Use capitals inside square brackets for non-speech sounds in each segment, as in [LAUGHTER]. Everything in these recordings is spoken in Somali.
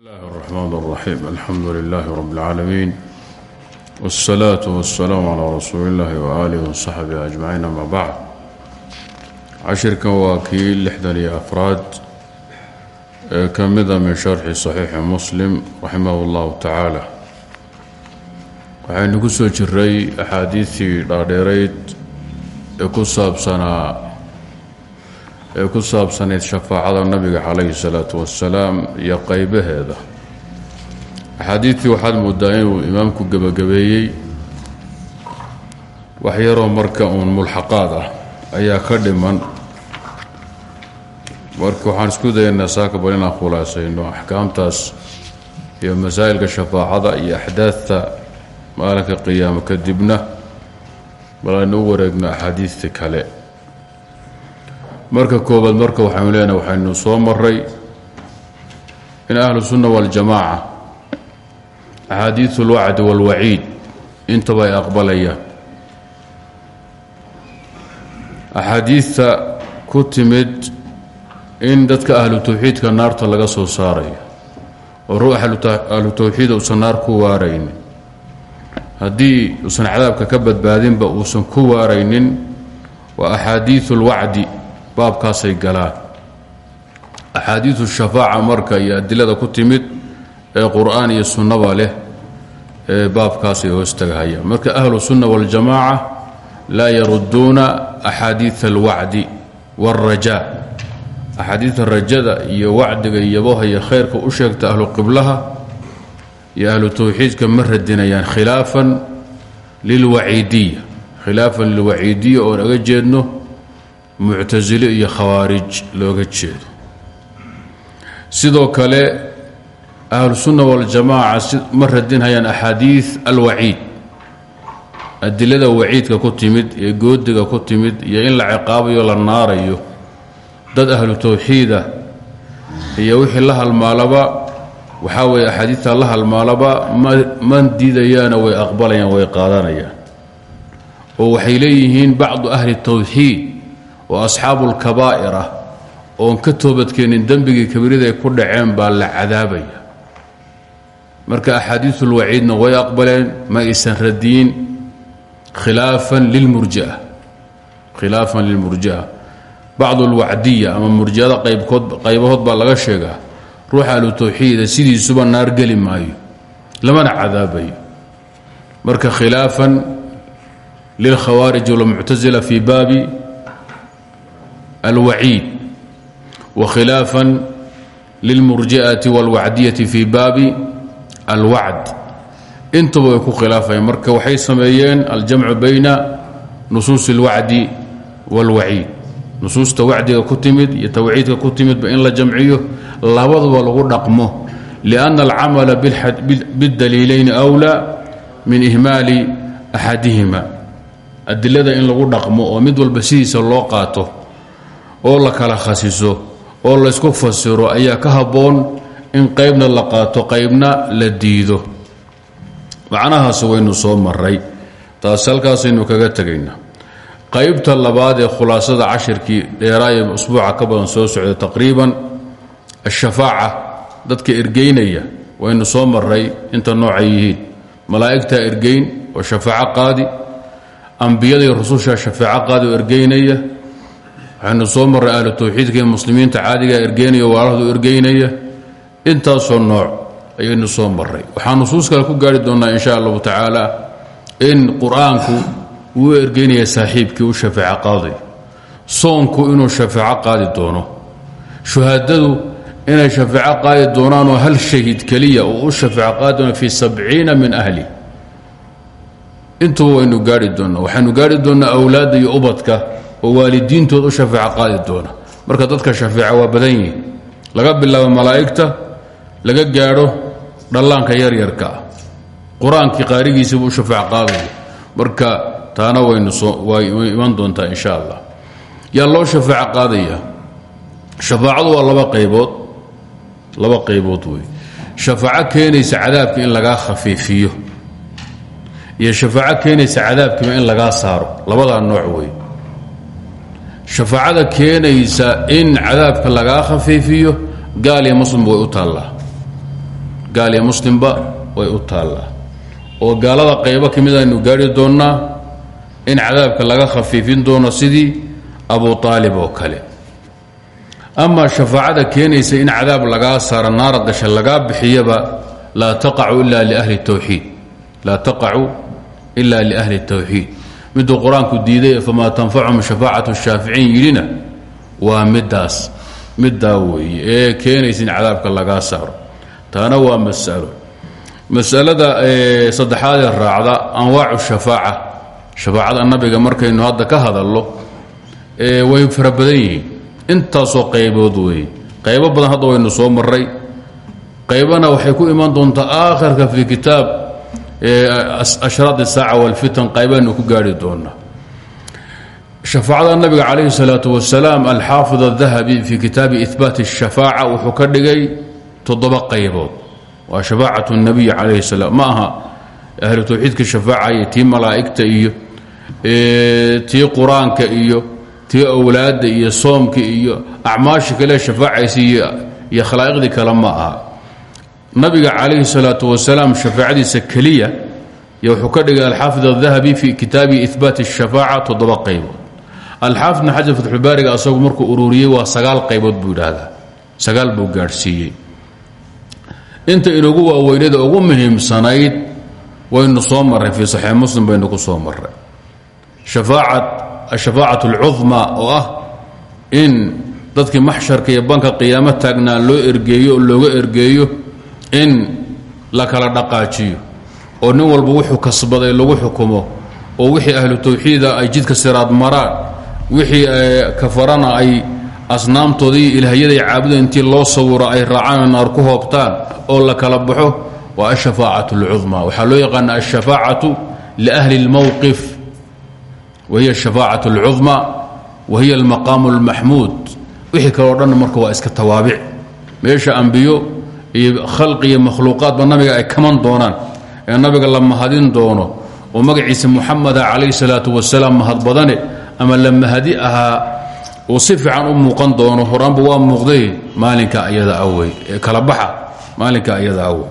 الله الرحمن الرحيم الحمد لله رب العالمين والصلاة والسلام على رسول الله وآله وصحبه أجمعين أما بعد cashirkan waa kii lixdan iyo afraad ee ka mida min sharxi صaxiixi muslim raximah اllahu tacaala waxaynu ku soo jiray axaadiidtii dhaadheerayd ee ku saabsanaa ee ku saabsanayd shafaacada nabiga calayhi الsalaatu wasalaam iyo qeybaheeda axaadiidtii waxaad moodaa inuu imaamku gebagabeeyey wax yaroo marka uun mulxaqaad ah ayaa ka dhiman. Marka waxaan isku dayaynaa saaka bal inaan khulaasayno axkaamtaas iyo masaa'ilka shafaacada iyo axdaadta maalinka qiyaamo kadibna bal aynu u wareegno axaadiidta kale marka koobaad marka waxaynu leenahay waxaynu soo maray in ahlu sunna waljamaaca axaadiiu lwacdi walwaciid intaba ay aqbalayaan axaadiidta ku timid in dadka ahlu tawxiidka naarta laga soo saarayo oo ruu ahlu tawxiid uusan naar ku waaraynin. Hadii uusan cadaabka ka badbaadinba uusan ku waaraynin waa axaadiiu اlwacdi baabkaasay galaan. Axaadiidu shafaaca marka iyo adilada ku timid ee qur'aan iyo sunnaba leh baabkaasay hoostagahayaan marka ahlu sunna waاljamaaca laa yaruduuna axaadiid alwacdi wاlraja axaadiidta rajada iyo wacdiga iyoboha iyo khayrka u sheegta ahlu qiblaha iyo ahlu tawxiidka ma radinayaan khilaafan lilwaciidiya khilaafan lilwaciidiya oon aga jeedno muctasile iyo khawaarij looga jeedo. Sidoo kale ahlu sunna waljamaaca ma radinhayaan axaadiid alwaciid. Adilada waciidka ku timid ee goodiga ku timid iyo in la ciqaabayo la naarayo dad ahlu tawxiida iyo wixii la halmaalaba waxaa weeye axaadiidta la halmaalaba ma diidayaana way aqbalayaan way qaadanayaan. Oo waxay leeyihiin bacdu ahli tawxiid oo asxaabu lkabaa'ir ah oon ka toobadkeenin dembigii kabiirada ay ku dhaceen baa la cadaabaya. Marka axaadiisulwaciidna way aqbaleen ma aysan radiyin khilaafan lilmurjia khilaafan lilmurjia bacdu alwacdiya ama murjiada qaybkood qaybahood baa laga sheegaa ruuxa ahlu tawxiida sidiisuba naar geli maayo lamana cadaabayo. Marka khilaafan lilkhawaarij walmuctasila fi baabi alwaciid wa khilaafan lilmurji'ati walwacdiyati fi baabi alwacd intuba way ku khilaafayaan marka waxay sameeyeen aljamcu bayna nusuus اlwacdi wاlwaciid nusuusta wacdiga ku timid iyo tawciidka ku timidba in la jamciyo labaduba lagu dhaqmo liأnna alcamala bاdaliilayni أwlى min ihmaali axadihima adilada in lagu dhaqmo oo mid walba sidiisa loo qaato oo la kala khasiso oo laysku fasiro ayaa ka habboon in qaybna la qaato qaybna la diido. Macnahaas waynu soo maray taas halkaasaynu kaga tegaynaa. Qaybta labaad ee khulaasada cashirkii dheeraaye usbuuca ka badan soo socda taqriiban ashafaaca dadka ergeynaya waynu soo maray inta noocay yihiin. Malaa'igtaa ergeyn oo shafaaco qaadi ambiyada iyo rususha shafaaco qaadi oo ergeynaya waxaynu soo marray ahlu tawxiidka iyo muslimiinta caadigaa ergeynaya waalahdu ergeynaya intaasoo nooc ayaynu soo maray waxaa nusuus kale ku gaari doonnaa insha allahu tacaala in qur'aanku uu ergeynaya saaxiibkii u shafaaco qaaday soonku inuu shafaaco qaadi doono. Shuhadadu inay shafaaco qaadi doonaanoo hal shahiid keliya uu u shafaaco qaadi doono fii min ahli. Intuba waynu gaari doonnaa. Waxaynu gaari doonnaa awlaadda iyo ubadka oo waalidiintood u shafaaco qaadi doona. Marka dadka shafaaca waa badan yihiin laga bilaabo malaa'igta laga gaadho dhallaanka yaryarka ah qur'aankii qaarigiisibuu u shafaac qaadaya. Marka taana waynu way iman doontaa insha allah. Yaa loo shafaaco qaadaya? Shafaacadu waa laba qaybood. Laba qaybood wey. Shafaaco keenaysa cadaabka in lagaa khafiifiyo. Iyo shafaaco keenaysa cadaabkiiba in lagaa saaro. Labadaa nooc wey shafaacada keenaysa in cadaabka lagaa khafiifiyo gaal iyo muslim way u taallaa. Gaal iyo muslimba way u taallaa. Oo gaalada qaybo ka aynu gaari doonnaa in cadaabka laga khafiifin doono sidii abu aalib oo kale. Amaa shafaacada keenaysa in cadaab lagaa saaro naara gasha lagaa bixiyaba laa taqacu ila liahli tawxiid. Laa taqacu ila liahli tawxiid miduu qur'aanku diiday famaa tanfachum shafaacatu shaaficiin yidhina waa midaas middaa weeye ee keenaysa in cadaabka lagaa saaro. Taana waa masalo. Masalada saddexaad ee raacda anwaacu shafaaca. Shafaacada nabiga markaynu hadda ka hadalno way fara badan yihiin. Intaasoo qaybood weeye. Qaybo badan hadda waynu soo maray qaybana waxay ku iman doontaa aakhirka fi kitaab ashraad isaaca walfitan qaybaynu ku gaari doonaa shafaacada nabiga calayhi الsalaaة wasalaam alxaafid الdahabi fi kitaabi ihbaat الshafaaca wuxuu ka dhigay toddoba qaybood waa shafaacaة الnabiy calayh الsalaam ma aha ahlu tawxiidka shafaacaya tii malaa'igta iyo tii qur-aanka iyo tii owlaadda iyo soomka iyo acmaasha kale shafaacaysa iyo khalaa'iqdii kale ma aha nabiga calayhi الsalaaة wasalaam shafaacadiisa keliya yo wuxuu ka dhigay alxaafid الdahabi fi kitaabi ihbaat الshafaaca toddoba qaybood alxaafid bn xajar fatxulbaariga asagu markuu ururiyey waa sagaal qaybood buu yidhaahdaa sagaal buu gaadhsiiyey inta inugu waaweynada ugu muhiimsanayd waynu soo marray fii saxiix muslim baynu ku soo marray ashafaacat alcudmaa oo ah in dadkii maxsharka iyo banka qiyaamo taagnaa loo ergeeyo oo looga ergeeyo in la kala dhaqaajiyo oo nin walba wuxuu kasbaday lagu xukumo oo wixii ahlu tawxiida ay jidka siraad maraan wixii kafarana ay asnaamtooda iyo ilaahyaday caabuda intii loo sawiro ay raacaan naar ku hoobtaan oo la kala baxo waa ashafaacat اlcudmaa waxaa loo yaqaana alshafaacatu liahli اlmowqif wahiy ashafaacat اlcudmaa wahiya almaqaamu اlmaxmuud wixii kaleo dhan marka waa iska tawaabic meesha ambiyo iyo khalqi iyo makhluuqaadba nabiga ay kaman doonaan. Ee nabiga la mahadin doono oo magaciisa muxameda calayh salaatu wasalaam mahad badane ama la mahadi ahaa uu si fiican u muuqan doono horaanba waa muuqday maalinka ayada awey kala baxa maalinka ayada awey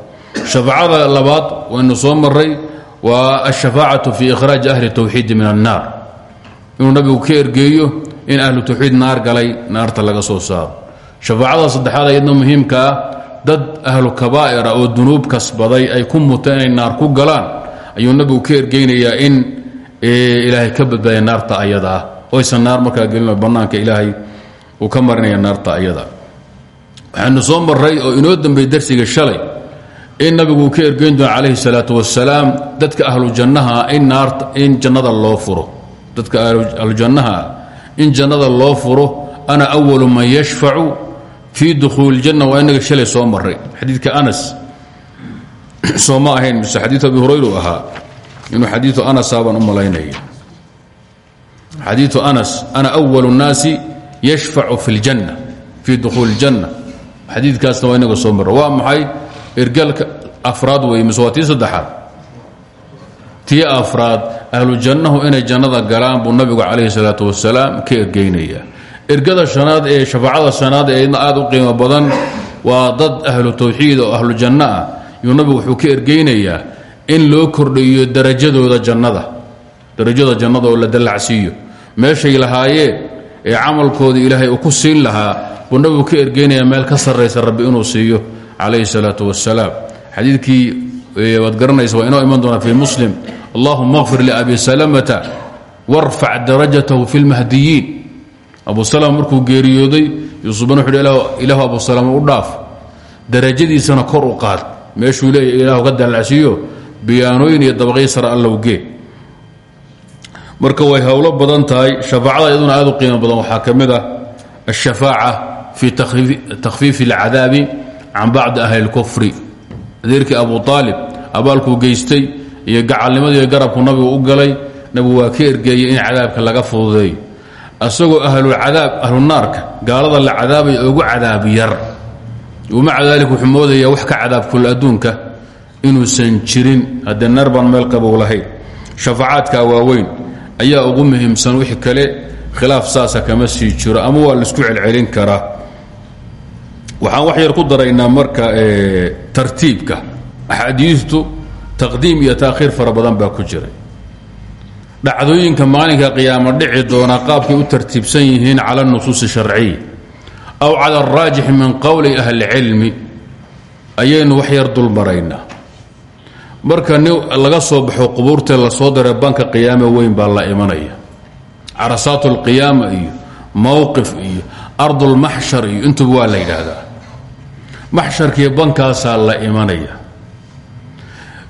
shafaacada labaad waynu soo maray waa ashafaacatu fi ikhraaji ahli tawxiidi min annaar. Inuu nabigu ka ergeeyo in ahlu tawxiid naar galay naarta laga soo saaro. Shafaacada saddexaad ayadna muhiimka ah dad ahlu kabaa'ira oo dunuub kasbaday ay ku muta inay naar ku galaan ayuu nabigu ka ergeynayaa in ilaahay ka badbaadiya naarta ayada. Ah oysan naar markaa gelino bannaanka ilaahay uu ka marinaya naarta ayada. Waxaanu soo maray oo inoo dambey darsiga shalay in nabigu uu ka ergeyn doono calayhi salaatu wasalaam dadka ahlu jannaha in in jannada loo furo. Dadka ahlu jannaha in jannada loo furo ana awalu man yashfacu fii dukhuuli اljanna waa inaga shalay soo maray xadiidka anas soo ma ahayn mise xadiiu abi hurayru ahaa inuu xadiiu anasaabaan u malaynaya xadiiu anas ana أwal الnaasi yashfacu fi اljanna fii dukhuuli اljanna xadiidkaasna waa inaga soo mara waa maxay ergalka afraad wey mise waa tii saddexaad tii afraad ahlu jannahu inay jannada galaan buu nabigu calayhi الsalaaة wasalaam ka ergeynaya ergada shanaad ee shafaacada shanaad ee aad u qiimo badan waa dad ahlu tawxiid oo ahlu janno ah. Yuu wuxuu ka ergeynayaa in loo kordhiyo darajadooda jannada darajada jannada oo la dallacsiiyo. Meeshay lahaayeen ee camalkooda ilaahay uu ku siin lahaa buu nabigu ka ergeynaya meel ka sarraysa rabbi inuu siiyo calayhi salaatu wasalaam xadiidkii waad garanaysa waa inoo iman doonaa fii muslim. Allahuma kfir liabi salamata warfac darajatahu fi lmahdiyiin abu salama markuu geeriyooday yuusufban wuxu hi ilaahu abu salama u dhaaf. Darajadiisana kor u qaad. Meeshuu leeya ilaahu ka dallacsiiyo biyaanooyin iyo dabaqyo sare allowgee marka way howlo badan tahay shafaacada iyaduna aad u qiimo badan. Waxaa ka mid ah ashafaaca fii takhfiifi اlcadaabi can bacdi ahli اlkufri adeerkii abu aalib abaalkuu geystay iyo gacalnimadii garabku nabigu u galay nabigu waa ka ergeeyey in cadaabka laga fududeeyo asagoo ahlulcadaab ahlunaarka gaalada la cadaabaya ugu cadaab yar. Maca daalik wuxuu moodaya wax ka cadaabkul adduunka inuusan jirin. Haddee naar meel qabow lahayn shafacaadka waaweyn ayaa ugu muhiimsan wixii kale khilaaf saasa kama sii jiro ama waa la isku celcelin karaa waxaan wax yar ku daraynaa marka tartiibka axaadiistu taqdiim iyo taakhiir fara baa ku jiray dhacdooyinka maalinka qiyaamo dhici doona qaabkay u tartiibsan yihiin cala nusuus sharciya aw cala araajix min qowli ahli cilmi ayaynu wax yar dulmaraynaa marka nin laga soo baxo qubuurtee la soo diray banka qiyaame weyn baa la imanaya. Carasaat اlqiyaama iyo mowqif iyo ardulmaxshar iyo intuba waa la yidhaahdaa. Maxsharkiiyo bankaasaa la imanaya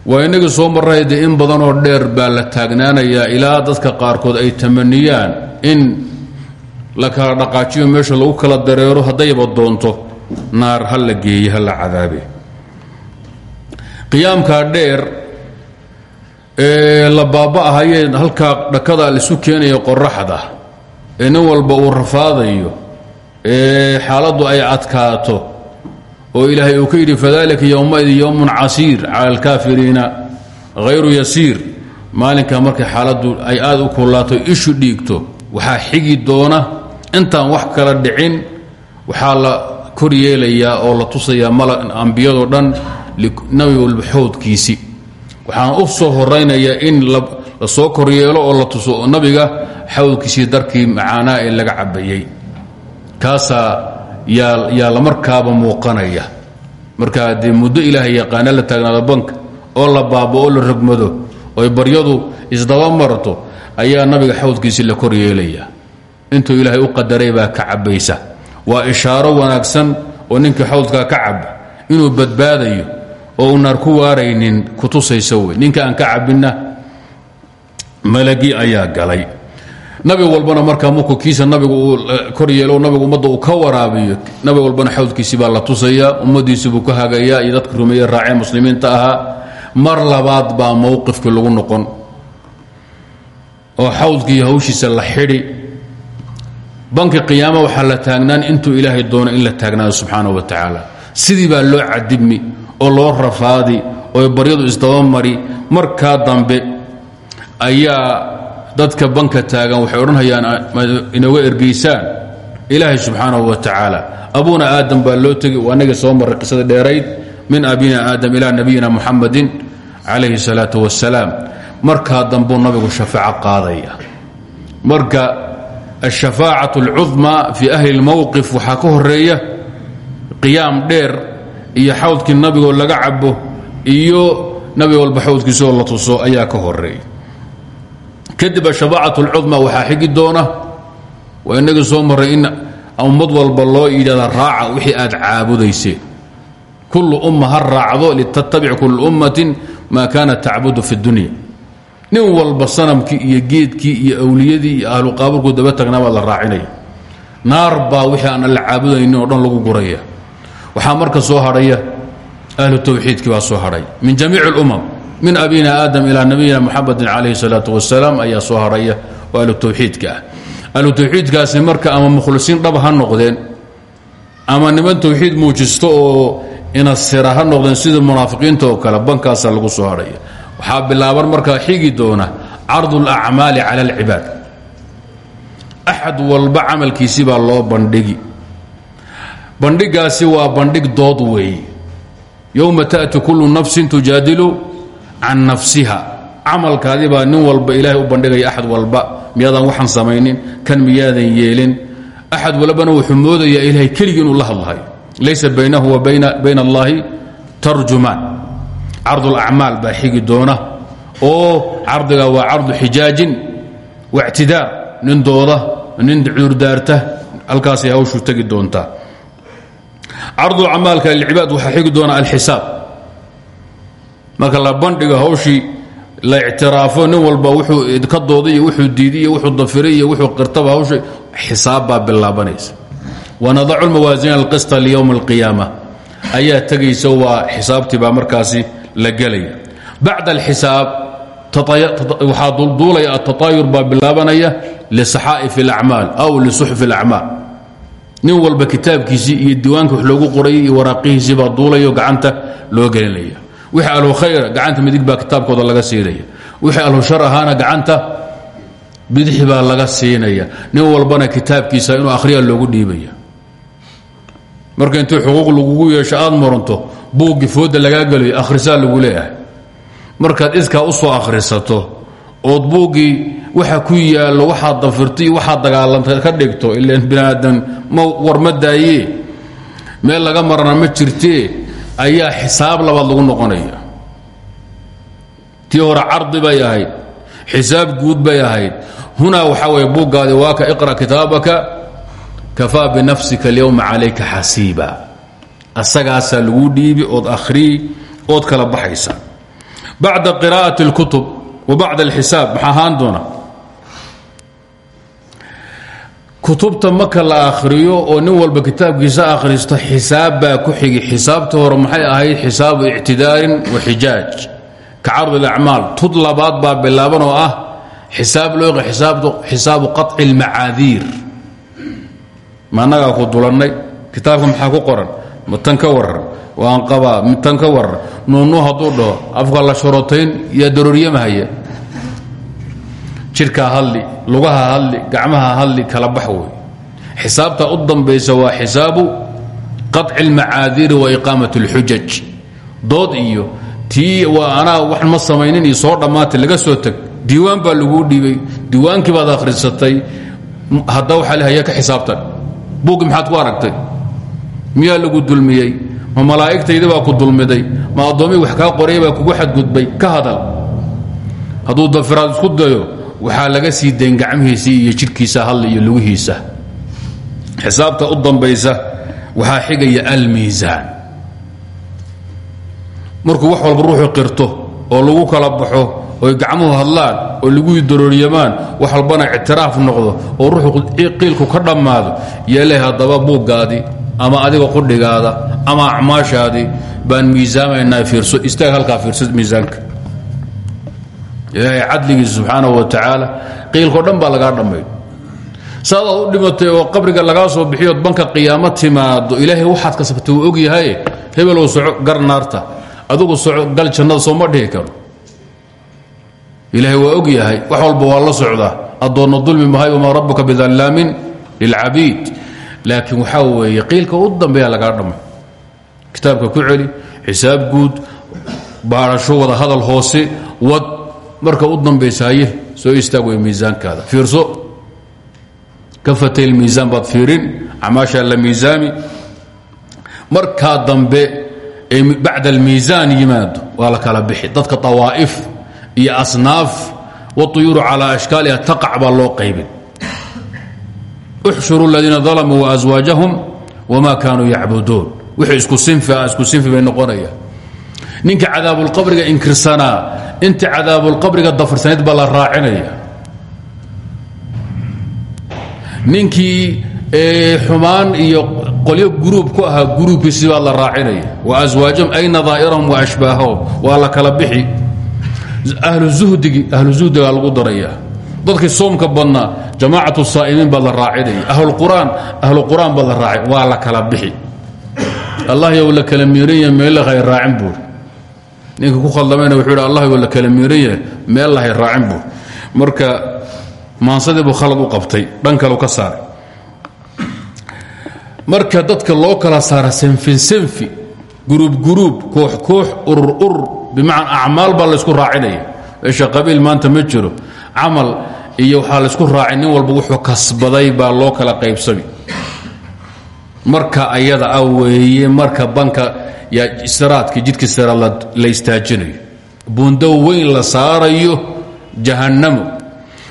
waa inagii soo marray dee in badanoo dheer baa la taagnaanayaa ilaa dadka qaarkood ay tamaniyaan in la kala dhaqaajiyo meesha lagu kala dareero haddayba doonto naar ha la geeye ha la cadaabe. Qiyaamkaa dheer ee la baaba'ahayee halkaa dhakada laisu keenaya qoraxda ee nin walba uu rafaadayo ee xaaladdu ay adkaato oo ilaahay uu ka yidhi fadalika yowmaidin yowmun casiir cala alkaafiriina hayru yasiir. Maalinkaa markay xaaladdu ay aad u kullaato ishu dhiigto waxaa xigi doona intaan wax kala dhicin waxaa la kor oo la tusayaa mal ambiyadoo dhan nabi walba waxaan u soo horaynayaa in la soo koryeelo oo la tuso nabiga xawdkiisii darkii macaanaa ee laga cabayey kaasaa yaa la markaaba muuqanaya. Markaa dee muddo ilaahay yaqaana la taagnaado banka oo la baaba'o la rogmado oy baryadu isdaba marto ayaa nabiga xawdkiisii la kor yeelaya. Intuu ilaahay u qadaray baa ka cabaysa waa ishaaro wanaagsan oo ninkii xawdkaa ka caba inuu badbaadayo oo unaar ku waaraynin kutusaysa wey. Ninka aan ka cabinna malagii ayaa galay nabi walbana markaa markuu kiisa nabigu uu kor yeelo nabigu ummadda uu ka waraabiyo nabi walbana xawdkiisii baa la tusayaa ummadiisii ka hagayaa iyo dadka rumeeye raacee muslimiinta ahaa. Mar labaad baa mowqifkii lagu noqon oo xawdkii hawshiisa la xidhi banki qiyaama waxaa la taagnaan intuu ilaahay doono in la taagnaado subxaana wa tacaala. Sidii baa loo cadibmi oo loo rafaadi oo baryadu isdabamari markaa dambe ayaa dadka banka taagan waxay odhanhayaan inooga ergaysaan ilaahay subxaanahu wa tacaala abuna aadam baa loo tegi waa naga soo marray qisada dheerayd min abina aadam ilaa nabiyina muxamadin calayhi salaatu wasalaam markaa dambuu nabigu shafaaco qaadaya. Marka alshafaacat alcudmaa fii ahli lmowqif waxaa ka horreeya qiyaam dheer iyo xawdkii nabigoo laga cabo iyo nabi walba xawdkiisoo la tuso ayaa ka horreeya kadib ashafaacat alcudma waxaa xigi doona. Waa inagii soo marray in ummad walba loo yidhahda raaca wixii aad caabudayseen kullu umma ha raacdo litattabic kullu ummatin maa kaanat tacbudu fi اdunya nin walba sanamkii iyo geedkii iyo awliyadii iyo ahlu qaaburku daba tagnaa baa la raacinaya. Naar baa wixii aan alla caabudaynin oo dhan lagu min abina aadam ilaa nabiyina muxamedin calayhi salaatu wasalaam ayaa soo haraya oo ahlutawxiidka ah. Ahlutawxiidkaasi marka ama mukhlisiin dhab ha noqdeen ama niman tawxiid muujisto oo inasira ha noqdeen sida munaafiqiinta oo kale bankaasa lagu soo harhaya waxaa bilaaban markaa xigi doona cardu alacmaali cala alcibaad. Axad walba camalkiisii baa loo bandhigi. Bandhigaasi waa bandhig dood weeye yowma taأti kulu nafsin tujaadilu can nafsiha. Camalkaadii baa nin walba ilaahay u bandhigaya axad walba. Miyaadan waxaan samaynin kan miyaadan yeelin. Axad walbana wuxuu moodayaa ilaahay keligii inuu la hadlahayo laysa baynahu wa bayna allahi tarjumaan. Cardu lacmaal baa xigi doona. Oo cardiga waa cardu xijaajin waictidaar nin dooda nin cuurdaarta halkaasay hawshu tegi doontaa. Cardu acmaalka lilcibaad waxaa xigi doona alxisaab marka la bandhigo hawshii la ictiraafo nin walba wuxuu ka dooday iyo wuxuu diiday iyo wuxuu dafiray iyo wuxuu qirtaba hawsha xisaab baa bilaabanaysa wanadacu lmawaasiina alqista liyowm alqiyaama. Ayaa tegaysa waa xisaabtii baa markaasi la gelaya. Bacda alxisaab waxaa dulduulaya atataayur baa bilaabanaya lisaxaa'if alacmaal aw lisuxuf alacmaal. Nin walba kitaabkiisii iyo diiwaanka wax loogu qorayay iyo waraaqihiisii baa duulayo gacanta loo gelinaya wixii ahlu khayr gacanta midig baa kitaabkooda laga siinaya. Wixii ahlu shar ahaana gacanta bidixi baa laga siinaya. Nin walbana kitaabkiisa inuu akhriya loogu dhiibaya. Marka intuu xuquuq lagugu yeesho aad muranto buuggi fooda lagaa gelayo akhrisaa lagu leeyahay. Markaad iskaa u soo akhrisato ood buuggii waxa ku yaallo waxaad dafirto iyo dagaalantay ka dhigto ilan binaadan ma war meel laga marana ma jirtee ayaa xisaab labaad lagu noqonaya. Tii hore cardi bay ahayd xisaab guud bay ahayd. Hunaa waxaa weye buuggaadi waaka iqra kitaabaka kafaa binafsika alyowma calayka xasiiba. Asagaasaa lagu dhiibi ood akhriyi ood kala baxaysa. Bacda qiraa'ati اlkutub wa bacda alxisaab maxaa ahaan doona kutubta marka la akhriyo oo nin walba kitaabkiisa akhristo xisaab baa ku xigi xisaabta hore maxay ahayd? Xisaabu ictidaarin wa xijaaj. Ka cardi alacmaal tud labaad baa bilaaban oo ah xisaab looqa xisaabu qaطci اlmacaadiir ma annagaa ku dulannay kitaabka maxaa ku qoran? Matan ka waran waanqabaa mitan ka waran nuunnu hadduu dhaho afka la shorotayn yaa darooriyamahaya jidhkaa hadli lugaha hadli gacmaha hadli kala bax wey xisaabta u dambaysa waa xisaabu qaطci اlmacaadiiri wa iqaamat اlxujaj dood iyo tii waa anaa wax ma samaynin iyo soo dhammaatay laga soo teg diiwaan baa laguu dhiibay diiwaankii baad akhrisatay hadda waxaa lehaya ka xisaabtan buuggi maxaad ku aragtay miyaa lagu dulmiyey ma malaa'igtaydi baa ku dulmiday ma addoommii wax kaa qoraya baa kugu xadgudbay ka hadal hadduu dafiraad isku dayo waxaa laga sii dayn gacmihiisii iyo jidhkiisa hadli iyo lugihiisa. Xisaabta u dambaysa waxaa xigaya almiisaan markuu wax walba ruuxu qirto oo lagu kala baxo oy gacmuhu hadlaan oo lagu darooryamaan wax walbana ictiraaf noqdo oo ruuxu qiilku ka dhammaado yeele haddaba buuggaadii ama adiga qudhigaada ama acmaashaadii baan miisaamaynaa fiirso istaag halkaa fiirso miisaanka ilaahay cadligiisa subxaanahu wa tacaala qiilkao dhan baa lagaa dhammayn saadaad u dhimatay oo qabriga lagaa soo bixiyood banka qiyaamo timaado ilaahay waxaad kasabtay uu og yahay hebelow soco gar naarta adugu soco gal jannada sooma dhihi karo. Ilaahay waa og yahay wax walba waa la socdaa addoonna dulmi mahay wamaa rabbuka bidallaamin lilcabiid laakiin waxaa weeye qiilka u dambeeya lagaa dhammay kitaabka ku celi xisaab guud baarasho wada hadal hoose wad marka u dambaysa haye soo istaag wey miisaankaada. Fiirso kafatay lmiisaan baad fiirin acmaashaa la miisaami. Markaa dambe ee bacda almiisaan yimaado waa la kala bixi. Dadka tawaa'if iyo asnaaf waطuyuuru calaa ashkaaliha taqac baa loo qaybin. Uxshuru اladiina dalamuu waaswaajahum wma kaanuu yacbuduun. Wixii isku sinfi ah isku sinfi bay noqonayaan. Ninka cadaabulqabriga inkirsanaa inta cadaabulqabriga dafarsanayd baa la raacinaya ninkii xumaan iyo qolyo guruub ku ahaa guruubkiisi baa la raacinaya. Wa aswaajahum ay nadaa'irahum wa ashbaahahum waa la kala bixi. Ahlu zuhdigi ahlu zuhdigaa lagu daraya. Dadkii soomka badnaa jamaacatu saa'imiin baa la raacinaya. Ahlulqur'aan ahlu qur'aan baa la raaci waa la kala bixi. Allah yow la kala miiran yahay meel lahay raacin buur ninka ku khaldamayna wuxuu yidhi allah yow la kala miiran yahay meel lahay raacin buur marka maansadii buu khalad u qabtay dhan kale ka saaray. Marka dadka loo kala saara senfin senfi guruub guruub koox koox urur urur bimacnaa acmaal baa laysku raacinaya. Meesha qabiil maanta ma jiro camal iyo waxaa laysku raacay nin walba wuxuu kasbaday baa loo kala qaybsami. Marka ayada ah weeye marka banka siraadka jidka siraad la istaajinayo. Buundo weyn la saarayo jahannamo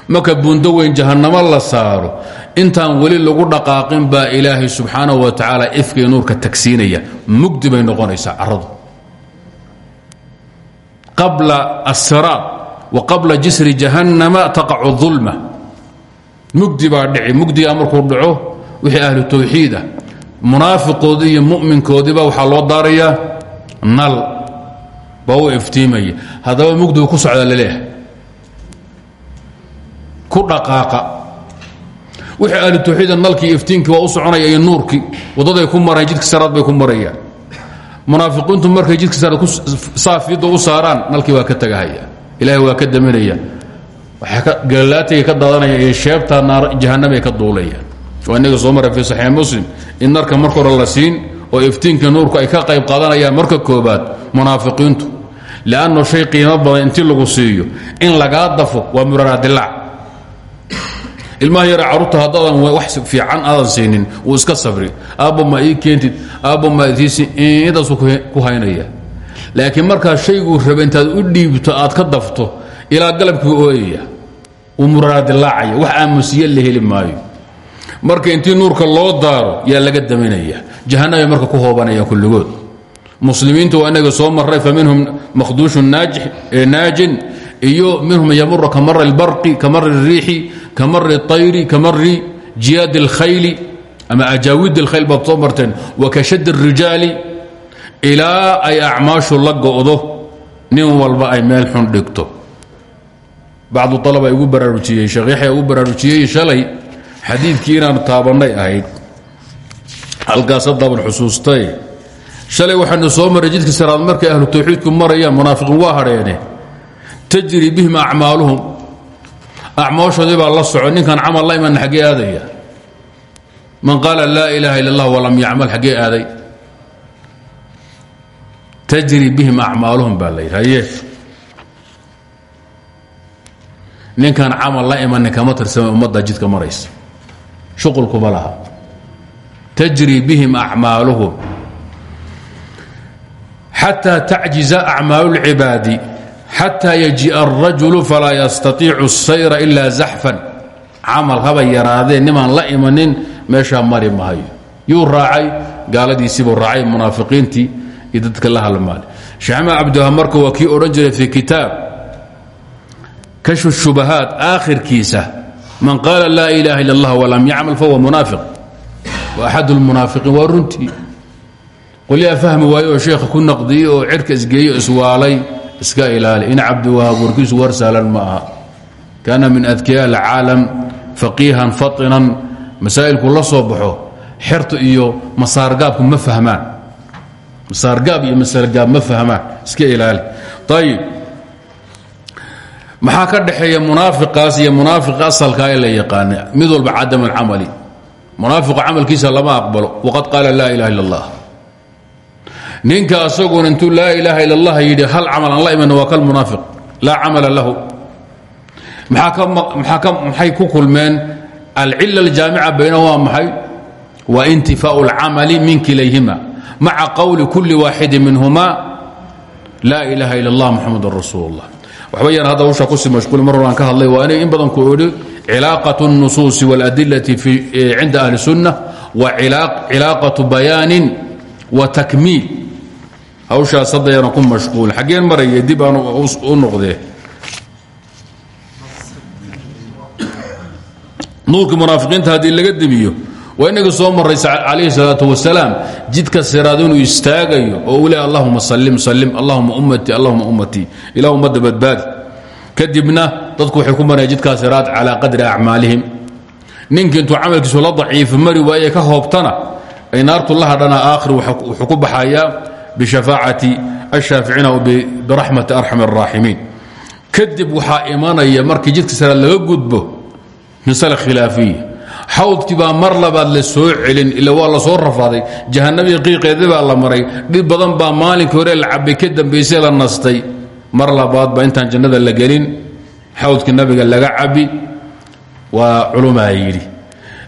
marka buundo weyn jahannamo la saaro intaan weli lagu dhaqaaqin baa ilaahay subxaanahu wa tacaala ifkii nuurka tagsiinaya. Mugdi bay noqonaysaa qabla asiraad wa qabla jisri jahannama taqacu ulma mugdi dhici. Mugdigaa markuu dhaco wixii ahlu tawxiid ah munaafiqoodii iyo mu'minkoodiiba waxaa loo daarayaa nal baa u iftiimaya. Haddaba ku socda la leeyahay ku dhaqaaqa. Wixii ahlu tawxiida nalkii iftiinkii waa u soconaya iyo nuurkii waddaday ku maraan jidka saraad bay ku marayaan. Munaafiqiintu markay jidka saraad saafiyadda u saaraan nalkii waa ka tagahaya. Ilaahay waa ka daminaya. Galalaatayga ka daadanaya iyo sheebtaa naar jahanamay ka duulayaan inaga soo maray fi saxiix muslim. In narka marka hore la siin oo iftiinka nuurku ay ka qayb qaadanayaan marka koobaad munaafiqiintu. Lanno shay qiimo badan intii lagu siiyo in lagaa dafo waa muraraadilaac ilmaha yara carruurta haddaadan wax fiican aadan siinin wuu iska sabri aabba ma ii keentid aabba ma tiisi intaasuu ku haynaya. Laakiin markaa shayguu raba u dhiibto aad ka dafto ilaa galabkii ooyaya wuu muraraadilaacaya wax aamusiye la heli maayo marka intii nuurka loo daaro yaa laga daminaya jahanabay marka ku hoobanayaan kulligood muslimiinta waa inaga soo maray fa minhum makhduushun naajin iyo minhum yamuru ka mari اlbarqi ka mari الriixi ka mari الطayri ka mari jiyaad اlkhayli ama ajaawid اlkhayl baad soo marteen wa ka shad الrijaali ilaa ay acmaashu la go'do nin walba ay meel xun dhigto bacdu alaba igu baraarujiyey sheekh yaxya ugu baraarujiyey shalay xadiidkii inaanu taabannay ahayd halkaas haddaaban xusuustay. Shalay waxaanu soo marray jidka saraad markay ahlu tawxiidku marayaan munaafiqiin waa hadheene tajri bihim acmaaluhum. Acmaashoodii baa la soco ninkan camal la iman xaggee aadaya. Man qaala laa ilaaha illa allah walam yacmal xaggee aaday. Tajri bihim acmaaluhum baa la yidhi haye. Ninkan camal la imanin kama tirsama ummadda jidka maraysa shuqulkuma laha. Tajri bihim acmaaluhum xataa tacjiza acmaalu اlcibaadi xataa yajii'a alrajulu falaa yastaiicu sayra ilaa zaxfan. Camal haba yaraadee nimaan la imanin meeshaa mari mahayo yuu raacay gaaladiisiibuu raacay munaafiqiintii iyo la halmaale sheekh axmed cabdiwaha marka waa kii odhan jiray fii kitaab kashfu shubahaat aakhirkiisa man qaala laa ilaaha illa allah walam yacmal fahuwa munaafiq. Wa axad lmunaafiqiin waa runtii. Qolyaa fahmi waaye oo sheekha ku naqdiyey oo cirka isgeeyo iswaalay iska ilaali. In cabdiwahaab warkiisu war sahlan ma aha. Kaana min adkiyaa alcaalam faqiihan fatinan. Masaa'ilku la soo baxo xertu iyo masaargaabku ma fahmaan. Masaargaab iyo ma fahmaan iska ilaali maxaa ka dhexeeya munaafiqaas iyo munaafiqa asalkaa ee la yaqaana mid walba cadam alcamali munaafiqu camalkiisa lama aqbalo waqad qaala laa ilaha illa allah ninka asaguna intuu laa ilaaha ila allah yidhi hal camal aan la iman waa kal munaafiq laa camala lahu maxay ku kulmeen alcila aljaamica baynahuma maxay wa intifaau اlcamali min kilayhima maca qowli kuli waaxidi minhuma laa ilaha ila اllah muxamadun rasuul اllah waxba yaan hadda hawshaa kusii mashquul mar horaan ka hadlay waa inay in badan ku odhi cilaaqaة الnusuusi واladilati cinda ahli الsunna wa cilaaqaةu bayaanin wa takmiil hawshaas haddayana ku mashquul xaggeen maraya dib aan u noqdee nuurkii munaafiqiinta haddii laga demiyo waa inaga soo maraysa calayhi salaatu wasalaam jidka siraad istaagayo oo uu le allahuma salim salim allahuma ummatii allahuma ummatii ilah ummadda kadibna dadku waxay ku maraya jidkaa siraad calaa qadri acmaalihim. Ninkii intuu camalkiisu la daciifi mari waaye ka hoobtana ay naartu la hadhana aakhir wuxuu ku baxayaa bishafaacati ashaaficiina biraxmati arxam الraaximiin kadib waxaa imanaya markii jidka siraad laga gudbo misale khilaafiya xawdkii baa mar labaad la soo celin ila waa la soo rafaaday. Jahannabii qiiqeedii baa la maray. Dhib badan baa maalinkii hore la cabay ka dambaysay la nastay. Mar labaad baa intaan jannada la gelin xawdkii nabiga laga cabi waa culumaa yidhi.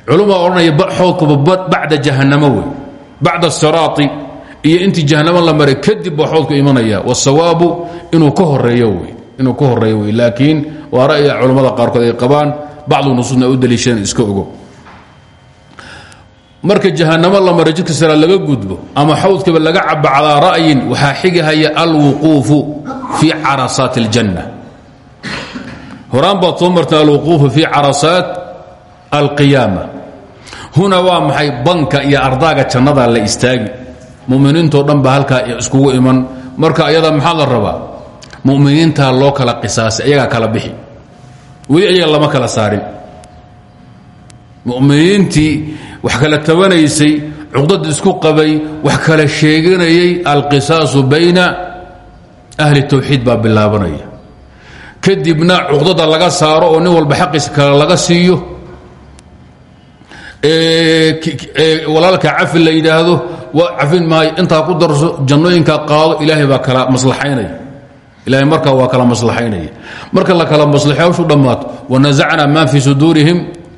Culumaa odhanaya xawdkuba bacda jahannamo wey bacda siraati. Iyo intii jahannamo la maray kadib baa xawdku imanaya. Wasawaabu inuu ka horeeyo wey ka horeeyo laakiin waa ra'ya culammada qaarkood ay qabaan bacdu nusuusna u daliishadeen iska marka jahanamo la maray jidka sira laga gudbo ama xawdkiiba laga cabo calaa ra'yin waxaa xigahaya alwuquufu fii carasaat اljanna horaan baad soo martay alwuquufu fii carasaat alqiyaama. Huna waa maxay banka iyo ardaaga jannada la istaagi? Muminiintoo dhan ba halkaa iman. Marka ayada maxaa la rabaa? Muminiintaa loo kala qisaasay ayagaa kala bixi. Weli ayaga lama kala saarin. Muminiintii wax kala tabanaysay cuqdad isku qabay wax kala sheeganayay alqisaasu bayna ahli tawxiid baa bilaabanaya. Kadibna cuqdada laga saaro oo nin walba xaqiisa kale laga siiyo walaalka cafi la yidhaahdo cafin maayo intaa ku darso jannooyinka qaado ilaahay baa kala maslaxaynaya. Ilahay markaa waa kala maslaxaynaya. Marka la kala maslaxay hawshu dhammaato wanasacna maa fii suduurihim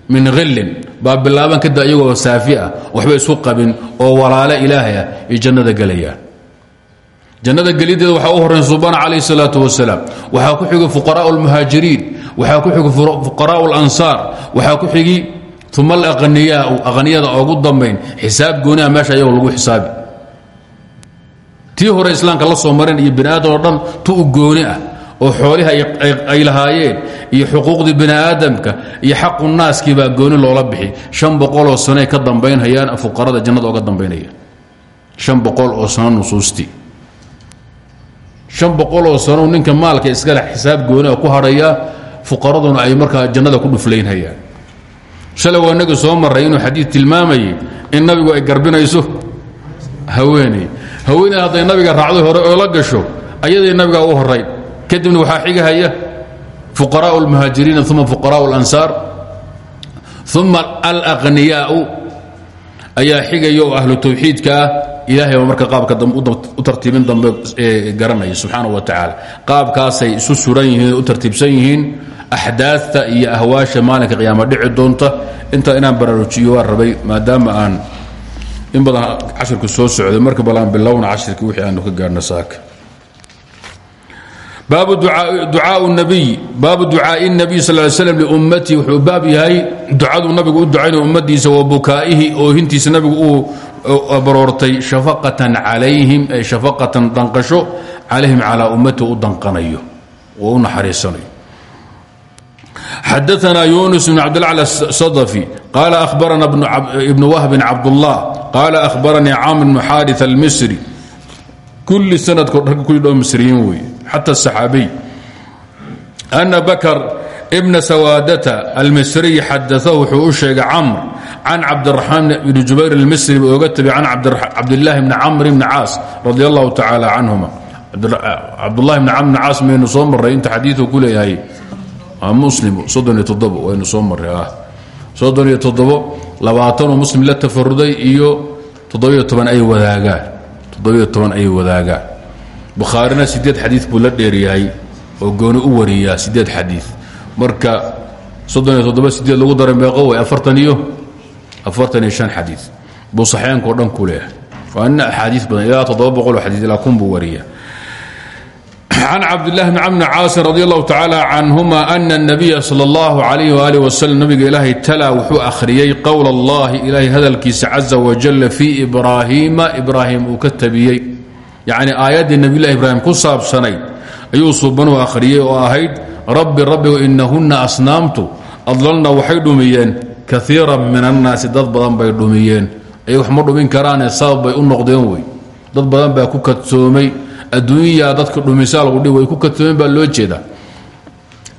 min hillin baabilaaban kada iyagoo saafi ah waxba isu qabin oo walaale ilaahay ah jannada gelayaan jannada gelideeda waxaa u horeyn subana calayh salaatu wasalaam waxaa ku xigi fuqaraau lmuhaajiriin waxaa ku xigi fuqaraau lansaar waxaa ku xigi uma alaqniyaau aqniyada ugu dambayn xisaab gooniha meesha iyagoo lagu xisaabi. Tii hore islaamka la soo mareen iyo bini oo dhan tu u gooni ah oo xoolihi ay lahaayeen iyo xuquuqdii bini aadamka iyo xaqu naaskii baa gooni loola bixi. Shan boqoloo sanoay ka dambaynhayaan fuqarada jannada oga dambaynaya shan boqol oo sano nusuustii shan boqoloo sano ninka maalka iskale xisaab gooni ku hadhayaa fuqaraduna ay markaa jannada ku dhuflaynhayaan. Shalay waa inagii soo marray inuu xadiid tilmaamayay in nabigu ay garbinayso? Haweeney haweeney hadday nabiga raacday hore oo la gasho ayaday nabigaa u horay kadibna waxaa xigahaya fuqaraء اlmuhaajiriina uma fuqaraء اlansaar uma alaqniyaau ayaa xigaya oo ahlu tawxiidka ah ilahay baa marka qaabka u tartiibin dambe garanaya subxaana wa tacaala qaabkaasay isu suran yihiin u tartiibsan yihiin axdaata iyo ahwaasha maalinka qiyaama dhici doonta intaa inaan baraarujiyo waa rabay maadaama aan in badan cashirku soo socday marka bal aan bilowna cashirkii wixii aanu ka gaarhna saaka baabu ducaa nabiy baabu ducaa'i nabiy sal ly slam liummatii wuxuu baab yahay ducaduu nabigu u ducaynay ummadiisa wa bukaa'ihi oohintiisa nabigu uu baroortay shafaqatan calayhim ay shafaqatan danqasho calayhim calaa ummatihi u danqanayo oo u naxariisanayo. Xadaana yunus bn cabdilacla sadfi qaala ahbarana ibnu wahbin cabdullah qaala ahbaranii camr bnu xaari almisri. Kulli sanadko ragga kulli dhoo misriyiin weeye xata asaxaabiy ana bakr bna sawaadata almisriy xadaahu wuxuu u sheegay camr can cabdiraxmaan bni jubayr almisri buu oga tabi can cabdilaahi bni camr bni caas radi allahu tacaala canhuma cabdulahi bni camr bni caas maynu soo maray inta xadiiu ku leeyahay muslim soddon iyo toddobo waynu soo maray ah soddon iyo toddobo labaatanoo muslim la tafaruday iyo toddobiyo toban ay wadaagaan toddobiyo toban ay wadaagaan bukhaarina sideed xadiid buu la dheeryahay oo gooni u wariyaa sideed xadiid marka soddon iyo lagu daray meeqo way afartan iyo afartan iyo shan xadiid buu saxeenkao dhan ku leeyahay. Waa ina axaadiis badan ilaa toddoba boqoloo xadiid ilaa kun buu wariyaa. Can cabdlahi bn camr caasin radi allahu tacaala canhuma ana اnabiya sal اllahu alayh waalih waslm nabiga ilaahay talaa wuxuu akhriyey qowl allahi ilaahay hadalkiisa caza wajal fii ibraahiima ibraahim uu ka tabiyey yacni aayaddii nebiyulahi ibraahim ku saabsanayd ayuu suubanuhu akhriyey oo ahayd rabbi rabbigu inahunna asnaamtu adlalna waxay dhumiyeen kaiira min annaasi dad badan bay dhumiyeen. Ay wax ma dhumin karaane sabab bay u noqdeen wey. Dad badan baa ku kadsoomay adduunyaa dadka dhumisaa lagu dhi ku kadsoomeen baa loo jeedaa.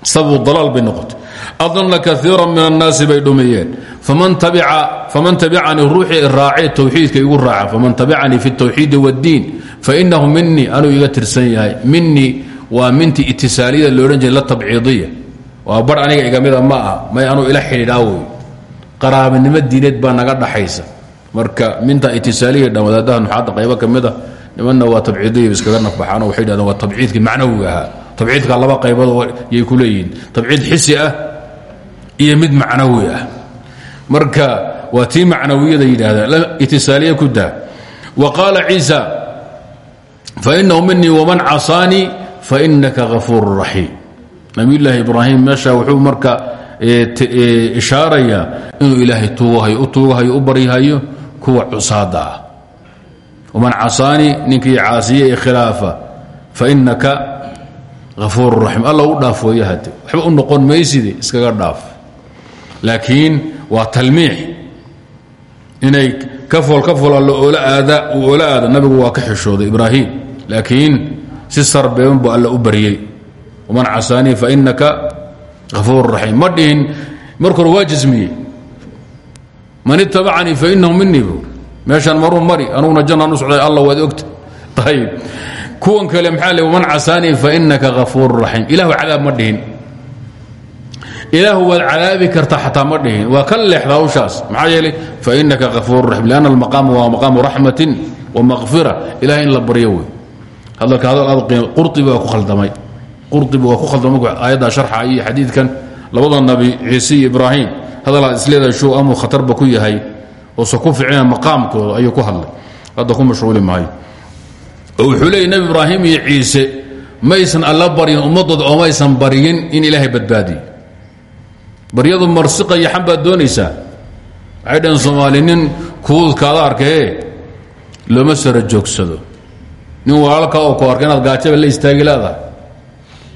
Sababu dalaal bay noqotay. Adlalna kaiira min annaasi bay dhumiyeen. Faman tabicanii ruuxii raacee towxiidka igu raaca faman tabicanii fi اtawxiidi wاddiin fainahu minii anuu iga tirsan yahay minii waa minti itisaaliyada loodhan jiray la tabciidiya waa bar aniga igamida ma ah may anuu ila xidhiidhaa wey qaraabanimo diineed baa naga dhaxaysa marka minta itisaaliya dhan wadaadaha nuxaadda qaybo ka mid a nimanna waa tabciidiya iskaga nafbaxaano waxay dhahdeen waa tabciidkii macnawiga ahaa tabciidka laba qaybood yay ku leeyihiin tabciid xisi ah iyo mid macnawi ah marka waa tii macnawiyada yidhaahdaan itisaaliya ku daa wa qaala ciisa fainahu minii waman casaanii fainaka gafuur raxiim nabiyulaahi ibraahim meesha wuxuu marka ishaarayaa inuu ilaahay tuugahayo u tuugahayo u baryahayo kuwa cusaada ah. Waman casaanii ninkii caasiye ee khilaafa fainaka gafuur raxiim alla u dhaaf weeye hade waxba u noqon mayside iskaga dhaaf. Laakiin waa talmiix inay oola aada nabigu waa ka xishooday ibraahim. Laakiin si sarbeeban buu alla u baryey waman casaanii fainaka gafuur raxiim. Ma dhihin marka hore waa jismiyey man itabacanii fainahu minii meeshaan maruu mari anuguna jannaan u socday alla waad ogta. Ayib kuwan kale maxaa le waman casaanii fainaka gafuur raxiim. Ilahu cadaab ma dhihin ilaahu waad cadaabi karta xataa ma dhihin. Waa ka leexda hawshaas maxaa yeelay fainaka kafuur raxim lianna almaqaama waa maqaamu raxmatin wa makfira ilahay in la baryo wey. Hadalka hadal aad qiim qurطibi waa ku khaldamay. Qurطibi waa ku khaldamay. Aayadda sharxa iyo xadiidkan labada nabi ciise iyo ibraahim hadalaad isleedahay show amuu khatarba ku yahay. Oosa ku ficina maqaamkooda ayuu ku hadlay. Hadda ku mashhuuli maayo. Oo wuxuu leeyay nebi ibraahim iyo ciise maysan alla baryin ummadooda oo maysan baryin in ilaahay badbaadiyo baryadu marsiqa iyo xan baad doonaysaa waxay dhaheen soomaali nin kuudkaada sara joogsado. Nin walaalka oo ku arka inaad gaajaba la istaagi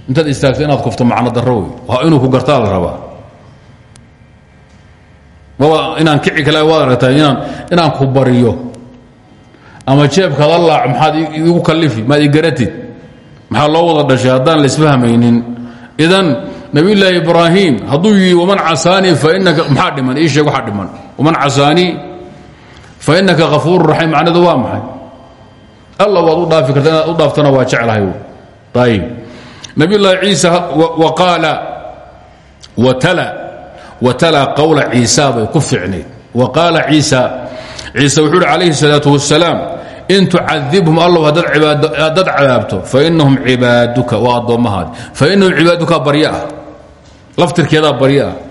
intaad istaagto inaad kufto macno darro waa inuu ku gartaa la rabaa. Maba inaan kici kale waad aragtaa inaan inaan ku bariyo. Ama jeebkaada laac maxaad igu kalifi maad igaratid maxaa loo wada dhashay? Haddaan laisfahmaynin idan nabiyulaahi ibraahim hadduu yii man casaanii fainaka maxaa dhiman? Ii sheeg waxaa dhiman. Waman casaanii fa innaka kafuuru raxiim. Macnedu waa maxay? Alla dhaafi karta u dhaaftana waa jeclahay ayib nabiyullaahi ciisa wa qaala watala watala qowla ciisa bay ku ficnayd wa qaala ciisa ciise wuxuu uhi calayhi salaatu in tucadibhum allow haddaad cadaabto fainahum cibaaduka waa addoommahaadi fainahum cibaaduka barya ah laftirkeedaa barya ah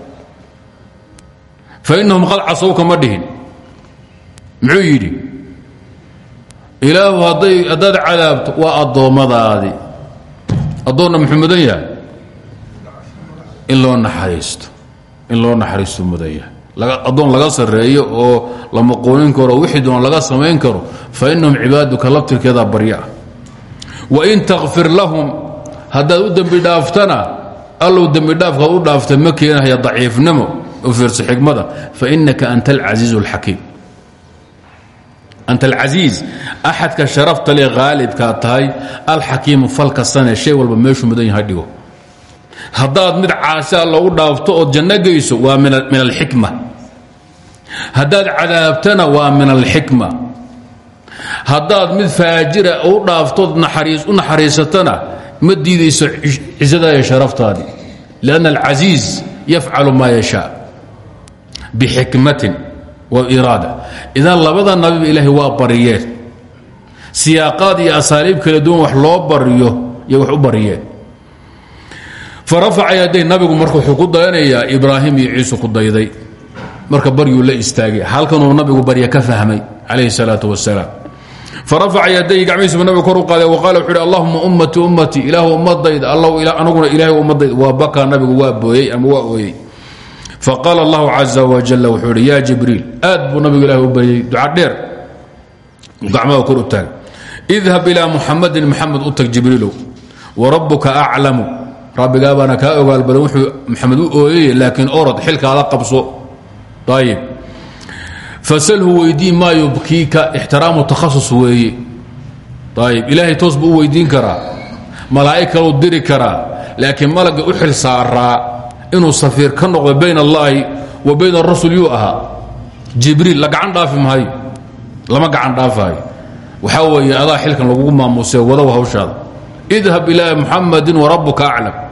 fainahum qad casowka ma dhihin. Muxuu yidhi? Ilaahu haddaad cadaabto waa addoommadaadi. Addoonna muxuu mudan yahay? In loo naxariisto. In loo naxariisto mudan addoon laga sarreeyo oo la maqoonin karo wixii doon laga samayn karo fa innahum cibaaduka laftirkeedaa barya. Wain takfir lahum haddaad u dembi dhaaftana allow dembidhaafkaad u dhaafta ma keenahaya daciifnimo u fiirsa xikmada fainaka anta alcasiiz اlxakiim anta alcasiiz axadka sharafta le haalibkaa tahay alxakiimu falkastane shay walba meeshuu mudan yahay dhigo. Haddaad mid caasa loogu dhaafto ood janno waa min alxikma haddaad cadaabtana waa min alxikma. Haddaad mid faajira u dhaaftood u naxariisatana ma diidayso cisadaaiyo sharaftaadii lianna alcasiiz yafcalu maa yashaa. Bixikmatin wairaada idan labada nabiba ilaahay waa bariyeen. Siyaaqaad iyo asaaliib kala duwan wax loo bariyo iyo wax u bariyeen. Farafaca yaday nabigu marka wuxuu ku dayanayaa ibraahim iyo ciise ku dayday marka baryuu la istaagay halkanuu nabigu barya ka fahmay calayhi salaau wasalaam farafaca yaday gacmihiisuba nabigu kor u qaaday waqaala wuxuu hi allahuma ummatii ummatii ilaahu ummadayda allahu anaguna ilaahay ummadayda. Waa bakaa nabigu waa booyey ama waa ooyey. Faqaala allahu caza wajal wuxuu hi ya jibriil aad buu nabigu ilahi u baryey duca dheer. Gacmaha kor u taag idhab ilaa muxamadin muxamed u tag jibriilow warabuka aclamu rabbigaa baana kaa ogaal badan wuxuu maxamed u ooyey laakiin orod xilkaada qabso ayib fasalhu weydii maa yubkiika ixtiraamu takhasus weeye ayib ilaahay toos buu u weydiin karaa malaa'ig kaluu diri karaa laakiin malagga u xil saaraa inuu safiir ka noqdo bayn allaahi wa bayn arasul yuu ahaa jibriil la gacan dhaafi maayo lama gacan dhaafaayo waxaa weeye adaa xilkan lagugu maamuusee wadow hawshaada idhab ilaa muxamadin warabuka aclam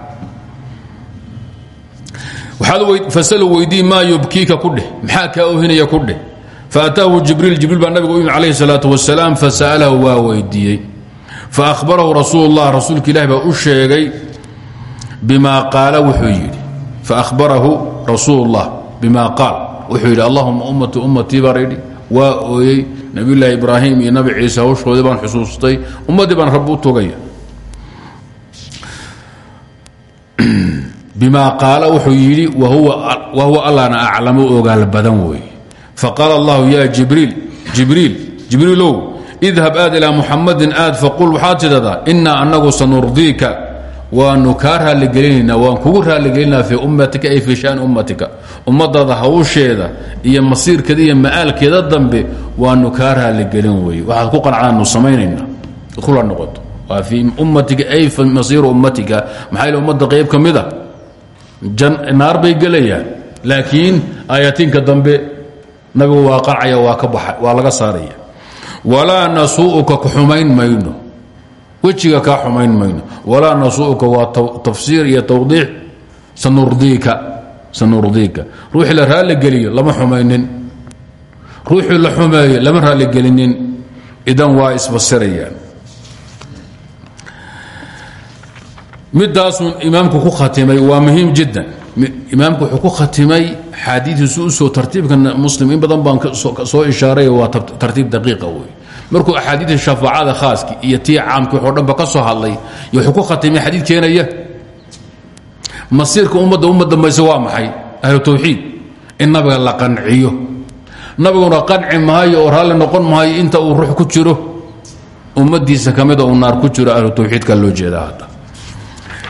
weydii maa yubkiika ku dheh maxaa kaa ohinaya ku dheh? Faataahu jibriil jibriil baa nabiga u yimid calayhi salaatu wasalaam fasa'alahu waa weydiiyey. Faahbarahu rasuul اllah rasuulka ilahi baa u sheegay bima qaala wuxuu yidhi faahbarahu rasuul اllah bima qaal. Wuxuu yidhi allahuma ummati ummatii baa yidhi. Waa ibraahim iyo nabi ciise hawshoodii baan xusuustay ummaddii baan rabbi u bima qaala wuxuu yidhi wahuwa allana aclamu ogaal badan wey faqaala allahu ya jibriil jibriilow idhab aad ilaa muxamadin aad faqul waxaad tidhahdaa inaa anagu sanurdiika waanu kaa raalligelinaynaa waan kugu raalligelinaa fii ummatika ay fii shani ummatika. Ummadaada hawsheeda iyo masiirkeeda iyo ma'aalkeeda dambe waanu kaa raalligelin weye waxaad ku qancaanu samaynayna kula noqoto. Waa fii ummatika ay masiiru ummatika. Maxaa ummadda qayb ka mid a naar bay gelayaan laakiin aayatiinka dambe nabigu waa qancaya waa ka baxa waa laga saaraya. Walaa nasuu'uka ku xumayn mayno. Wejiga kaa xumayn mayno. Walaa nasuu'uka waa tafsiir iyo tawdiix. Sanurdiika sanurdiika. Ruuxii la raalligeliyo lama xumaynin. Ruuxii la xumeeyo lama raalligelinin idan waa isbasirayaan midaasun imaamku ku khatimay waa muhiim jiddan. Imaamku wuxuu ku khatimay xaadiiiisu u soo tartiibka muslim in badan baan soo ishaaray waa tartiib daqiiqa wey markuu axaadiidta shafaacada khaaski iyo tii caamki waxoo dhanba ka soo hadlay wuxuu ku khatimay xadiid keenaya. Masiirka ummadda umma dambaysa waa maxay? Ahlu tawxiid. In nabiga la qanciyo. Nabiguna qanci maayo oo raalli noqon maayo inta uu ruux ku jiro. Ummadiisa ka mida naar ku jiro ahlu tawxiidka loo jeeda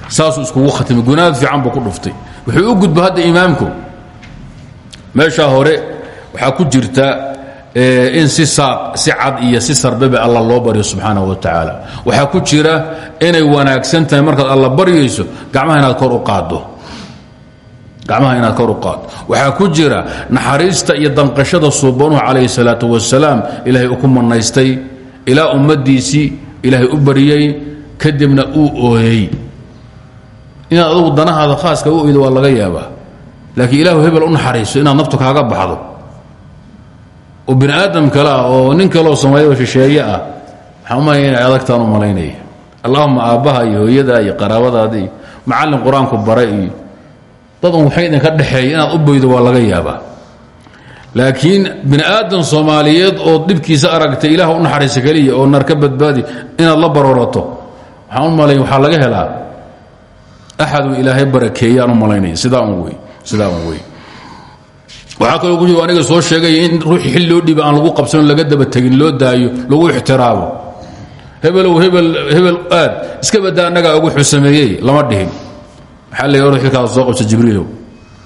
saasuu iskugu khatimay gunaad fiican buu ku dhuftay. Wuxuu u gudbo hadda imaamku. Meeshaa hore waxaa ku jirta in si si cad iyo si sarbebe alla loo baryo subxaana wa tacaala. Waxaa ku jira inay wanaagsan tahay markaad alla baryayso gacmaha inaad kor u qaaddo. Gacmaha inaad kor u qaaddo waxaa ku jira naxariista iyo danqashada suubanuhu calayhi salaatu wasalaam ilaahay uu ku manaystay. Ilaa ummadiisii ilaahay u baryey kadibna uu ooyey inaad adugu danahaada khaaska u oydo waa laga yaabaa. Laakiin ilaahu hebel u naxariiso inaad naftu kaaga baxdo. Oo bini aadam kale ah oo nin kaleoo sameeyo shisheeye ah waxaan u malaya inay adagtaan u malaynaya. Allahuma aabbaha iyo hooyada iyo qaraabadaada iyo macallin qur'aanku bare iyo dad un waxay idinka dhexeeya inaad u boydo waa laga yaabaa. Laakiin bini aadan soomaaliyeed oo dhibkiisa aragtay ilaah u naxariisa keliya oo ka badbaadi inaad la baroorato waxaan u malaya laga helaa axaduu ilaahay barakeeyaan u malaynaya sidaa un wey sidaa un wey waxaa kaloo ku jir aniga soo sheegay in ruuxii xil loo dhiiba aan lagu qabsano laga daba tegin loo daayo lagu ixtiraamo hebelow hebel hebel aad iska badaa annagaa ugu xusameeyey lama dhihin maxaa la ruuxii kaada soo qabsa jibriilow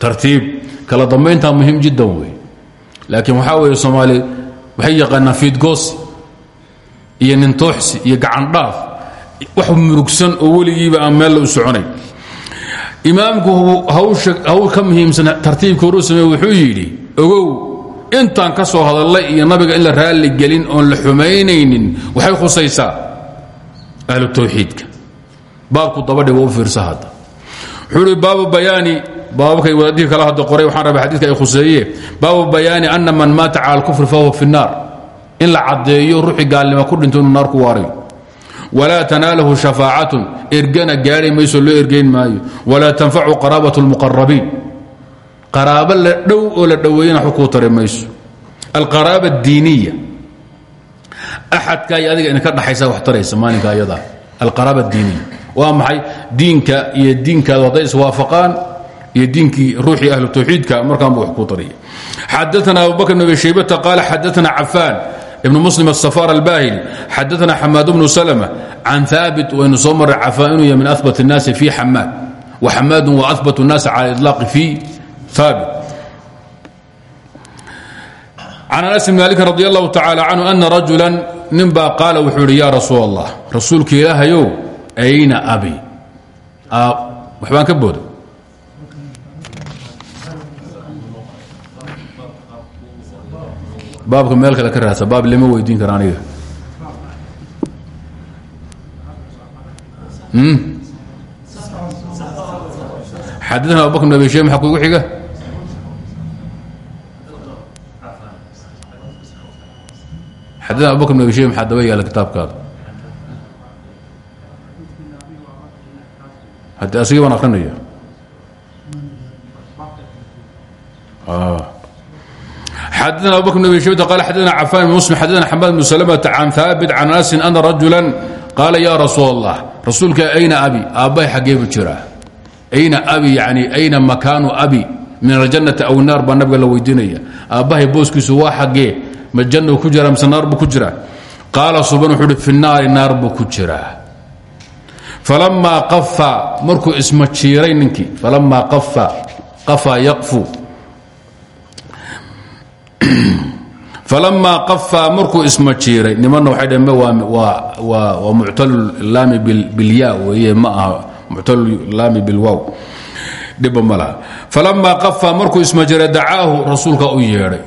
tartiib kala dambayntaa muhiim jiddan wey laakiin waxaa weeye soomaali waxay yaqaanaan fiidgoosi iyo nintooxsi iyo gacandhaaf wax murugsan oo weligiiba aan meel la u imaamku hawl ka muhiimsan tartiibka horu wuxuu yidhi ogow intaan ka soo hadallay iyo nabiga in la raalli gelin oon la xumaynaynin waxay khusaysaa ahlu tawxiidka. Baabku dabadhi waa u fiirsa baabu bayaani baababkay wadaadihii kala hadda qoray waxaan rabay xadidka ay khuseeye baabu bayaani ana man maata cala alkufri fahuwa fi nnaar in la caddeeyo ruuxii gaalnimo ku dhinto inuu naar ku waarayo wlaa tanaalahu shafaacatun ergana gaari mayso loo ergayn maayo. Walaa tanfacu qaraabat lmuqarabiin qaraabo la dhow oo la dhoweeyana xukuu tari mayso. Alqaraaba diiniya axadka iyo adiga idinka dhaxaysa wax taraysa maalinka ayada. Alqaraaba diiniya waa maxay? Diinka iyo diinkaadu hadday iswaafaqaan iyo diinkii ruuxii ahlu tawxiidka markaanba wax kuu tariya. Xadaana abubakr bn abi shaybata qaala xadaana cafaan ibn muslim asafar albahili xadaana xamaad bnu slma can haabit waynu soo maray cafaan inuu yahy min abat الnaasi fi xamaad waxamaadun wa abat الnaasi cala iطlaaqi fi haabit can anas bn malikin radi allahu tacala canhu ana rajula nin baa qaala wuxuu ihi ya rasuul allah rasuulka ilaahayow ayna abi waxbaan ka booda baabka meel kale ka raadsa baab lama weydiin kara aniga. Xadana abubakr bn abi shayb maxaa kugu xiga? Xadana abubakr bn abi shayb maxaa daba yaalla kitaabkaada? Haddi asigi baan akrinaya xadana abubakr bn abi shaybta qala xadana cafan bn muslim xadana xamaad bn salmata can haabit can anasin ana rajula qaala ya rasuul allah rasuulka ayna abi aabbahay xaggee bu jiraa. Ayna abi yani ayna makaanu abi min aljannati aw naar baa nabiga la weydiinaya. Aabbahay booskiisu waa xaggee ma jannu ku jira mise naar buu ku jiraa? Qaala suban wuxuu uhi fi naari naar buu ku jiraa. Falamaa qafa markuu ismajiiray ninkii falamaa qafa qafa yaqfu falamaa qafaa markuu ismajiiray nimanna waxay dhaheen waa muctalulaami bilya weeye ma aha muctalulaami bilwow dhibba ma laha. Falamaa qafaa markuu ismajiiray dacaahu rasuulka u yeedhay.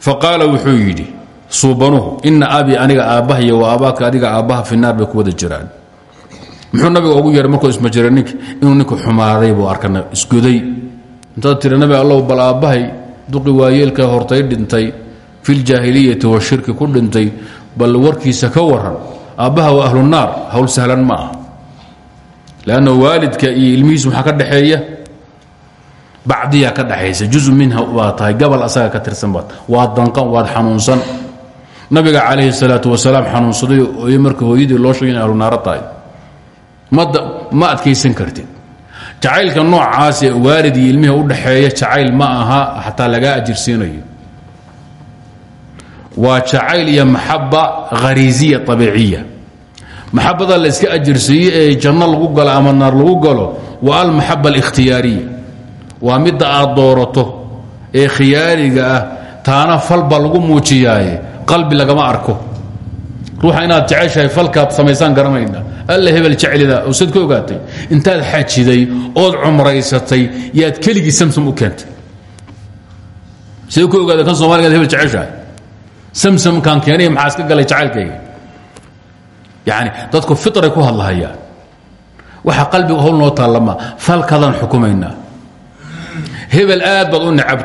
Faqaala wuxuu yidhi suubanuhu ina abii aniga aabbahay wa aabaaka adiga aabbaha fi naar bay ku wada jiraan. Muxuu nabiga ugu yeedhay markuu ismajiiray nink inuu ninku xumaaday buu arkana isgoday. Intaad tiri duqi waayeelka hortay dhintay filjaahiliyati washirki ku dhintay bal warkiisa ka waran aabbaha waa ahlu naar hawl sahlan ma ah lanna waalidka iyo ilmihiis maxaa ka dhaxeeya? Bacdiyaa ka dhaxaysa juzu minha baa tahay gabal asaga ka tirsan baad waad danqan waad xanuunsan. Nabiga calayhi salaatu wasalaam xanuunsaday oy marka hooyadii loo sheegay in ahlu naaro tahay ma adkaysan kartid jacaylka noocaas waalid iyo ilmihi u dhaxeeya jacayl ma aha xataa lagaa ajirsiinayo. Waa jacayl iyo maxaba khariisiya abiiciya maxabada la iska ajirsiiye ee janno lagu galo ama naar lagu galo waa almaxaba alikhtiyaariya. Waa midda aad doorato ee khiyaariga ah taana falba lagu muujiyaaye qalbi lagama arko. Ruuxa inaad jeceshahay falkaad samaysaan garanayna alla hebel jeclida usad ka ogaatay. Intaad xajiday ood cumraysatay yaad keligii samsam u keentay. See ku ogaada kan soomaligaad hebel jeceshahay? Samsamkaan keenay maxaa iska galay jacaylkayga yani dadku firay ku hadlahayaan waxa qalbiga howl noo taallama falkadaan xukumaynaa hebel aad baad u necab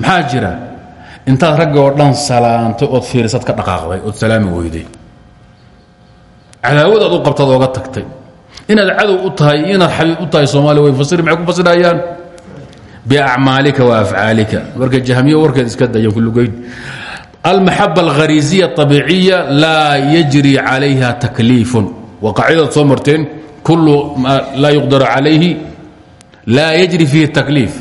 maxaa jira? Intaad ragga oo dhan salaantay ood fiirisad ka dhaqaaqday ood salaami weyday cadaawad aad u qabtaad ooga tagtay. Inaad cadow u tahay inaad xabiib u tahay soomaaliya way fasiri maxay ku fasirayaan? Biacmaalika wa afcaalika. Marka jahmiyo warkeed iska dayan kullugeyn almaxaba alkhariisiya abiiciya laa yajri calayha takliifun waa qaacidad soo kullu ma laa yuqdaru calayhi laa yajri fiihi takliif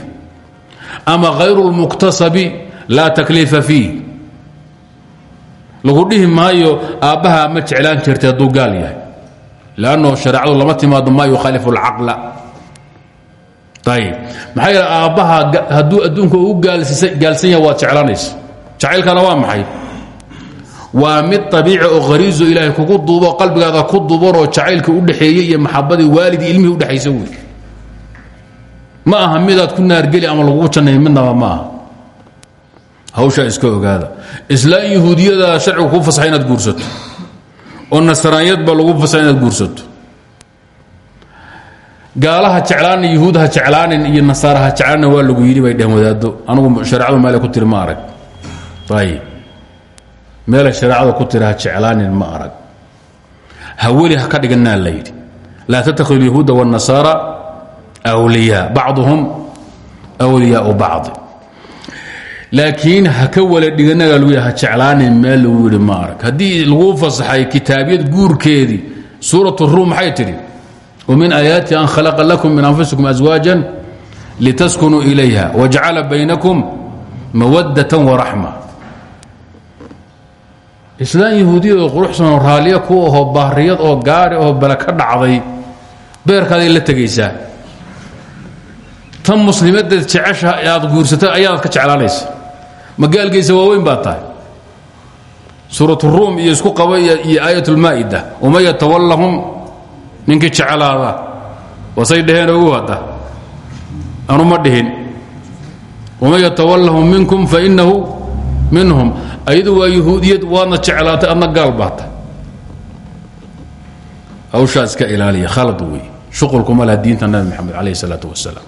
ama hayru lmuktasabi laa takliifa fiih lagu dhihi maayo aabbaha ma jeclaan jirtay hadduu gaal yahay? Lanno shareecadu lama timaado maa yukhaalifu alcaqla. Ayib maxaa yeele aabbaha hadduu adduunka u gaalsan yahay waad jeclaanaysa. Jacaylkana waa maxay? Waa mid abiici oo khariiso ilaahay kugu duubo qalbigaada ku dubanoo jacaylka u dhexeeyey iyo maxabadii waalidii ilmihii udhexaysa wey. Ma aha midaad ku naargeli ama lagugu jannay midnaba ma aha hawshaa iska ogaada. Islaan yahuudiyada sharcigu kuu fasaxa inaad guursato. Oo nasraaniyadba lagu fasaxa inaad guursato. Gaalaha jeclaanin yahuudha jeclaanin iyo nasaaraha jeclaanin waa lagu yidhi bay dheheen wadaado anugu shareecadu meelay ku tiri ma arag. Ayib ku tiri ha jeclaanin ma arag. Haweli ha ka dhiganaa la yidhi. Laa tatakhidu yahuuda wاnasaara wliyaa bacduhum wliyaau bacdi laakiin haka waladhiganaga lgu ha jeclaanay meel lagu yidhi ma arag. Haddii laguu fasaxay kitaabiyad guurkeedii suurat ruum maxay tidhi? وmin aayaatii an khalaqa lakum min anfusikum azwaaja litaskunuu ilayha wajacala baynakum mawadata waraxma islaan yahuudiyad oo quruxsanoo raalliya ku ahoo bahriyad oo gaari ah oo bale ka dhacday beerkaaday la tegaysaa tan muslimadeed jecesha aad guursato ayaad ma gaalgeysa waaweyn baad tahay suuraة الruum iyo isku qaba iyo aayaة اlmaa'ida وman yatawalahum ninkii jeclaada wasay dhaheen ogu hadda anu ma dhihin waman yatawalahum minkum fainahu minhum ayadu waa yahuudiyad waadna jeclaatay adna gaal baata hawshaa iska ilaaliya khalad wey shuqulkuma laha diinta nabi moxamed calayh isalaatu wasalaam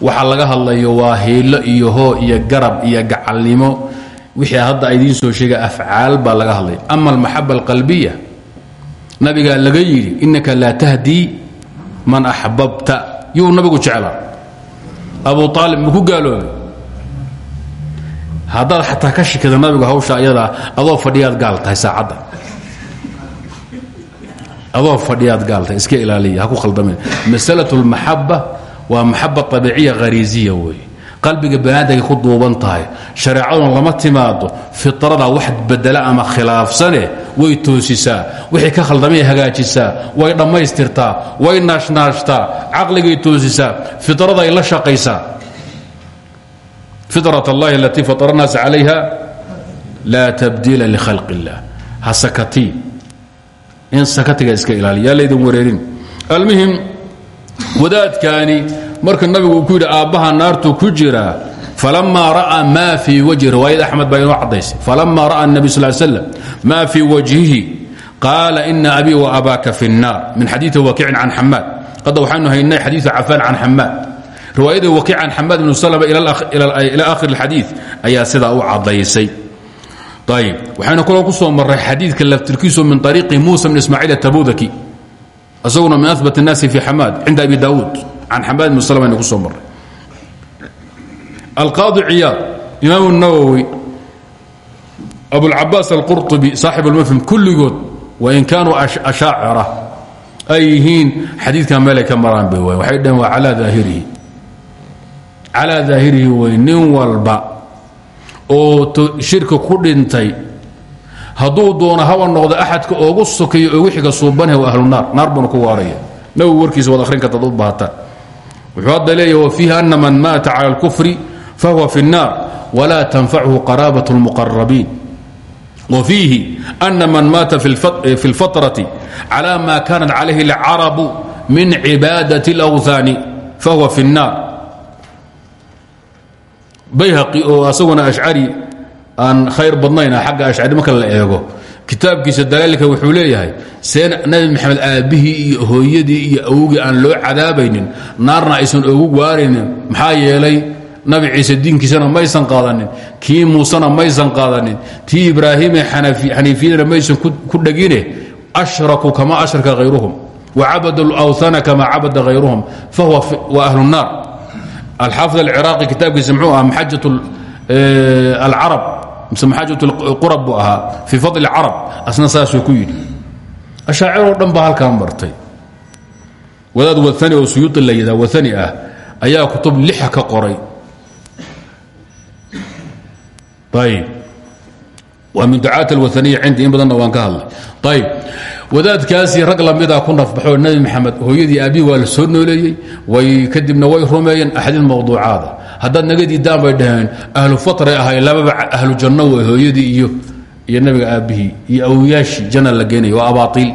waxaa laga hadlayo waa hiilo iyo hoo iyo garab iyo gacalnimo. Wixii hadda idiin soo sheega afcaal baa laga hadlaya ama almaxaba alqalbiya nabigaa laga yidhi inaka laa tahdii man axbabta yuu nabigu jeclaa. Abu aalib maku gaaloobay? Haddaad ka shikida nabigu hawsha ayadaa adoo fadhiyaad gaal tahay adoo fadhiyaad gaal iska ilaaliya ha ku khaldamin masalatu اlmaxaba waa maxaba abiiciya khariisiya weeye qalbiga banaadagay ku duuban tahay. Shareecaduna lama timaado. Fitrada wax bedela ama khilaafsane way toosisaa. Wixii ka khaldamay hagaajisaa. Way dhammaystirtaa. Way naashnaashtaa caqligay toosisaa. Fitraday la shaqaysaa. Fitrat allahi alatii fatara naasa calayha laa tabdiila likhalq illah ha sakatiin in sakatiga iska ilaaliya. Laydin wareerin. Almuhim wadaadkaani marka nabigu uu ku yidhi aabbaha naartuu ku jiraa falamaa ra'aa maa fii wajhi riwaayad axmed baa inoo caddaysay falamaa ra'a الnabi sal slam maa fii wajhihi qaala ina abii wa abaaka fi الnaar min xadiiثi wakicin can xamaad hadda waxaynu haynay xadiiثu cafaan can xamaad riwaayadii wakiic can xamaad bn slm ila akhir اxadii ayaa sidaa u cadaysay ayb waxaynu kaloo ku soo maray xadiidka laftirkiisu min ariiqi muusa bn ismaaciil atabudaki isaguna min abat الnaasi fi xamaad cinda abi daawuud can xamaad bn slm aynu ku soo maray alqaadi ciyaad imaam الnawowi abulcabaas alqurطubi saaxib اlmfhim kulligood wain kaanuu ashaacira ay yihiin xadiidkan meelay ka maraan bay waay waxay dhaheen waa calaa daahirihi calaa daahirihi wey nin walba oo shirka ku dhintay hadduu doono haba noqdo axadka oogu sokeeyo ogu xiga suubanhe waa ahlu naar naar buuna ku waaraya nabigu warkiisa waad akhrin kartaad u baahataan wuxuu hadda leeyahy wa fiihi ana man maata cala اlkufri fahuwa fi الnaar wla tanfachu qaraabaة اlmuqarabiin وفيiه أن mن maaت في الفطرة على ma كانت عليه العرب من عباadة الأوثاaن فهو في الناar bayhaqi oo asaguna ashcari aan khayr badnayn agga ashcari marka la eego. Kitaabkiisa dalaalka wuxuu leeyahay seen nabi maxamed aabbihii iyo hooyadii iyo awogii aan loo cadaabaynin naarna aysan ogu waaraynin maxaa yeelay nabi ciise diinkiisana maysan qaadanin kii muusena maysan qaadanin tii ibraahime xaniifiyadana maysan ku dhegine. Ashrakuu kama ashraka hayruhum wacabadu lwthana kama cabada hayruhum fahuwa wa ahlu الnaar alxaafid alciraaqi kitaabkiisa mxuu ahaa maxajat alcarab mise maxajat qurab buu ahaa fii fadli carab asna saasuu ku yidhi ashaaciroo dhan baa halkaa martay wadaad waani oo suyuui la yidhaa waani ah ayaa kutub lixa ka qoray ayb waa min ducaat alwaaniya cindi in badanna waan ka hadlay ayb wadaadkaasii rag lamida ku nafbaxoo nebi maxamed hooyadii aabbihi waa la soo nooleeyey way kadibna way rumeeyeen axaadiid mawduucaada haddaad naga diidaan bay dhaheen ahlu fatray ahay lababa ahlu janno way hooyadii iyo iyo nebiga aabbihii iyo awyaashii janna la waa abaaiil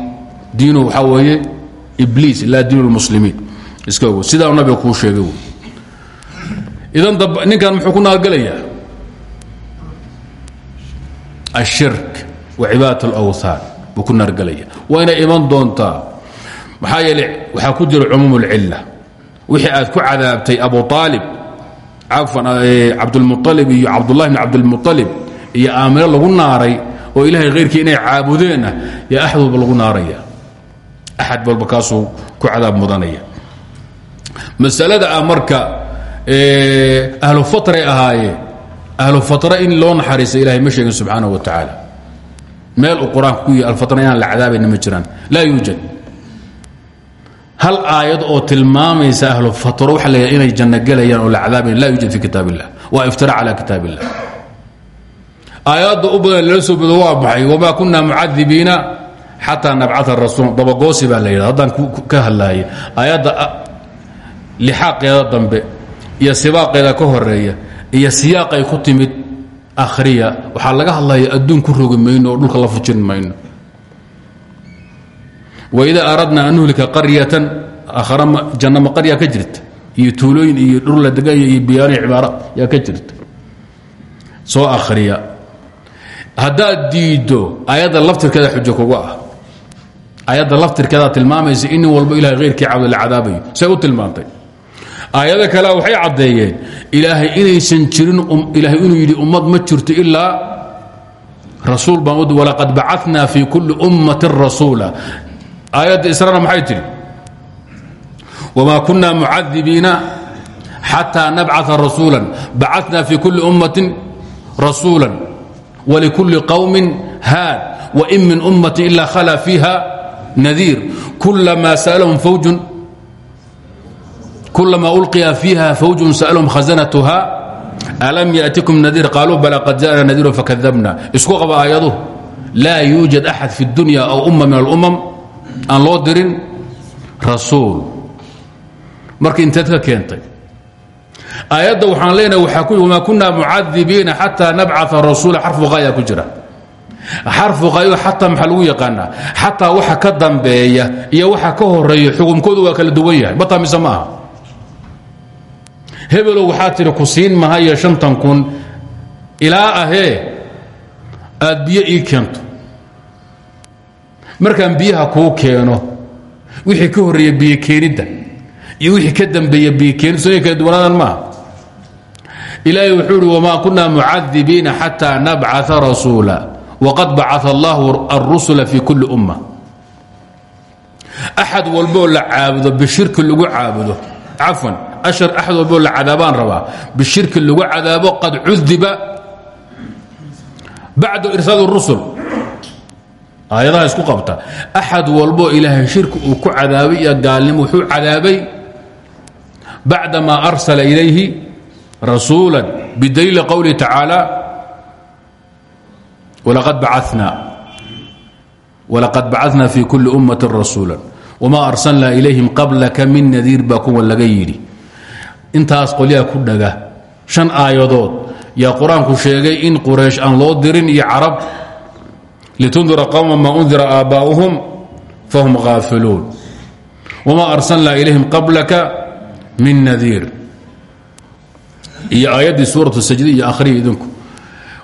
diinu waxaa weeye ibliis laa diin lmuslimiin. Iska ogo sidaa nabiga kuu sheegay idan ninkan muxuu ku naalgelayaa ashirk wa cibaadat اlawthaan buu ku naargelaya wayna iman doontaa maxaa yeele waxaa ku jira cumuum اlcila wixii aad ku cadaabtay abu aalib cabdulmualib iyo cabdullahi bn cabdilmualib iyo aamino lagu naaray oo ilaahay khayrkii inay caabudeen ah yaa axad walba lagu naaraya. Axad walba kaasuu ku cadaab mudanaya. Masalada ah marka ahlu fatray ahaayeen ahlu fatra in loo naxariista ilahay ma sheegin subxaana wa tacaala meel uu qur'aanka ku yihi alfatra inaan la cadaabayna ma jiraan. Laa yuujad hal aayad oo tilmaamaysa ahlu fatro waxa la inay janno gelayaan oo la cadaabayan laa yuujad fi kitaab illah waa iftira cala kitaab u badan lala soo bodo waa maxay? Wamaa kunna mucadibiina xataa nabcaa rasuul dabagoosi baa la yidhah haddaan ka hadlaaya aayadda lixaaqeeda dambe iyo sibaaqeeda ka horreeya iyo siyaaqay ku timid akhriya waxaa laga hadlaya adduun ku rogi mayno oo dhulka la fujin mayno waidaa aradna an nuhlika qaryatan janna ma qarya ka jirta iyo tuulooyin iyo dhur la deganya iyo biyaano cibaara yaa ka jirta soo akhriya haddaad diiddo ayadda laftirkeeda xujo kuga ah ayadda laftirkeedaa tilmaamaysa in nin walbo ilahay hayrkii cabdo la cadaabayo tilmaantay aayado kale waxay caddeeyeen ilaahay inaysan jirin ilaahay inuu yidhi ummad ma jirto ilaa rasuul baan u walaqad bacana fi kulli ummatin rasuula aayadda israna maxay tidhi wma kuna mucadibiina xatى nabcaa rasuula bacana fi kuli ummatin rasuula wlkuli qowmi haad wain min ummati ila khala fiiha nadiir kulama salahum fawjun kulama ulqiya fiiha fawjun sa'lhum khazanatuha alam yأtikum nadiir qaaluu bala qad jaءna nadiiru fakadabna isku qaba aayaduhu laa yuujad axad fi اdunya aw umma min alumam aan loo dirin rasuul. Marka inteed ka keentay. Aayadda waxaan leenahay wamaa kunna mucadibiina xataa nabcaa rasuula. Xarfu haaya ku jira. Xarfu haayo xataa maxaa lagu yaqaanaa? Xataa waxa ka dambeeya iyo waxa ka horreeya xukumkoodu waa kala duwan yahay. Bataa mise ma aha hebelow waxaa tidhi ku siin mahayo shantan kun ilaa ahee aad biyo ii keento markaan biyaha kuu keeno wixii ka horreeya biyo keenidda iyo wixii ka dambeeya biikeensoyin kala duwanaadan maaha ilaahay wuxuu ihi wamaa kunaa mucadibiina xataa nabcaa rasuula waqad bacaa allahu alrusula fi kulli umma. Axad walboo la caabudo bishirki lagu caabudo. Cafwan ashar axad walboo la cadaabaan rabaa. Bishirki lagu cadaabo qad cudiba bacda irsaal rusul aayadaha isku qabta. Axad walboo ilaahay shirki uu ku cadaabay iyo gaalnimo wuxuu cadaabay bacdamaa arsala ilayhi rasuula bidaliili qowlihi tacaala walaqad bacana fi kuli ummati rasuula wma arsalnaa ilayhim qablaka min nadiir baa kuwa intaas qolyaha ku dhaga shan aayadood yaa qur'aanku sheegay in quraysh aan loo dirin iyo carab litundira qowma maa undira aabbaa'uhum fahum haafiluun wma arsalnaa ilayhim qablaka min nadiir iyo aayaddii suuratu sajdi iyo akhriya idinku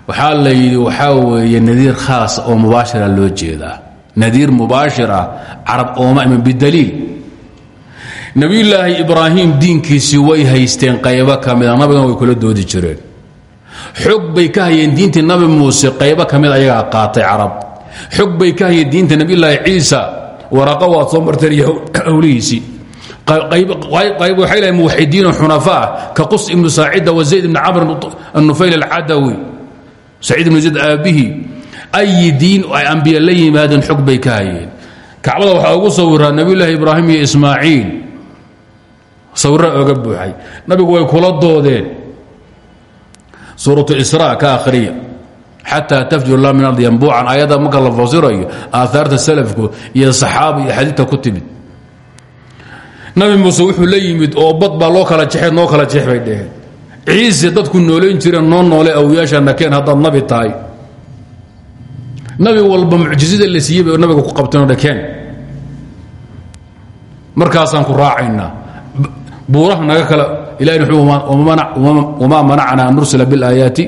waxaa la yidhi waxaa weeye nadiir khaas oo mubaashira loo jeedaa nadiir mubaashir ah carab ooma iman bidaliil nebiyullaahi ibraahim diinkiisii way haysteen qaybo ka mida nabigana way kula doodi jireen xog bay ka hayeen diintii nabi muuse qaybo ka mid ayagaa qaatay carab. Xog ka hayeen diinta nebiyullaahi ciisa waraqa waad soo marteen [CLEARS THROAT] iyo hawlihiisii. Qayb waxay lahay muwaxidiinoo xunafa ah ka qus ibnu saacida wa zayd ibni camr annufayl alcadawi. Saciid ibnu zayd aabbihi ay diin ay ambiya la yimaadeen xog bay ka hayeen. Kacbada waxaa ugu sawiraa nebiyulaahi ibraahim iyo ismaaciil. Sawira oga nabigu way kula doodeen suuratu isra ka akhriya. Xataa tafjur la min ardi yambuucan ayadda marka la fasirayo salafku iyo saxaaba iyo xadiidta ku timid. Nabi muuse wuxuu la yimid oo bad baa loo kala jexeed noo kala jeex bay dheheen ciise dadku noolayn jireen noo noole awyaashana keen haddaad nabi tahay. Nabi walba mucjizada la siiyey nabiga ku qabteenoo dhakeen. Markaasaan ku raacaynaa. Buuraha naga kala ilahi wamaa manacna an nursila biاlaayaati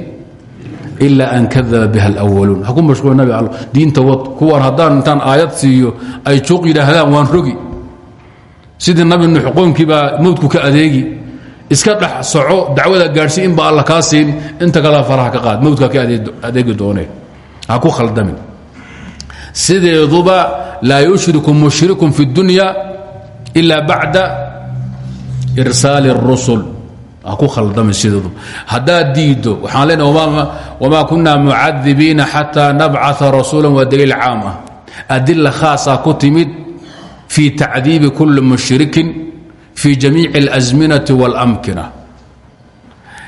ila an kadaba biha اlأwaluun ha ku mashquul nabi all diinta wad kuwaan haddaan intaan aayad siiyo ay juuq yidhaahdaan waan rogi sidii nabi nuux qoomkii baa mawdku ka adeegi iska dhex soco dacwada gaadhsi in ba alla kaa siin inta kala faraha ka qaad mawdkaa ka adeegi doonee ha ku khaldamin sideeduba laa yushriku mushrikun fi اdunya ila bacda irsaali الrusul ha ku khaldamin sideeduba haddaad diiddo waxaan leenaha wma kuna mucadibiina xataa nabcaa rasuula waa daliil caam ah adila khaasaa ku timid fi tacdiibi kuli mushrikin fi jamiici اlasminati wاlamkina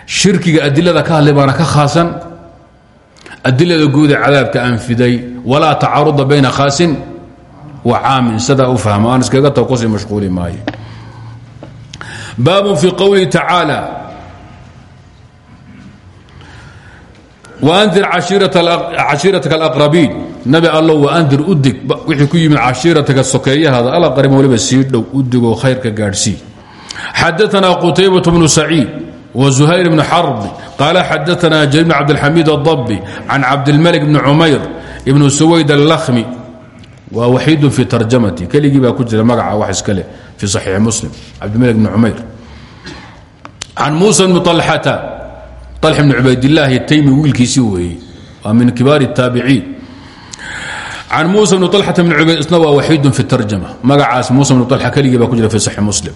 shirkiga adilada ka hadlay baana ka khaasan adilada guuda cadaabka anfiday walaa tacaruda bayna khaasin wa caamin sidaa u fahmo aan iskaga tago kusii mashquuli maayo baabun fii qowlihi tacaala waandir cashiirataka alaqrabiin nabi allow waandir udig wixii ku yimid cashiirataka sokeeyahaada alaqrabin waliba sii dhow udigoo khayrka gaadhsii xadaanaa qutaybat bnu saciid وزhayر بن xرب قال xadثna جرير بن cبدالحميد الضبي عن cabdالملك بن عmayر بن سويد اللkhمي waa waxiidun fii tarjamati. Keligii baa ku jira magaca wax iskale fii saxiixi muslim. Cabdimalik bni cumayr. Can muusa bni alxata alx bni cubaydilaahi taymi wiilkiisii weeye waa min kibaari taabiciin can muusa bni alxata bni cubayd isna waa waxiidun fi tarjama. Magacaas muusa bni alxa keligii baa ku jira fii saxiixi muslim.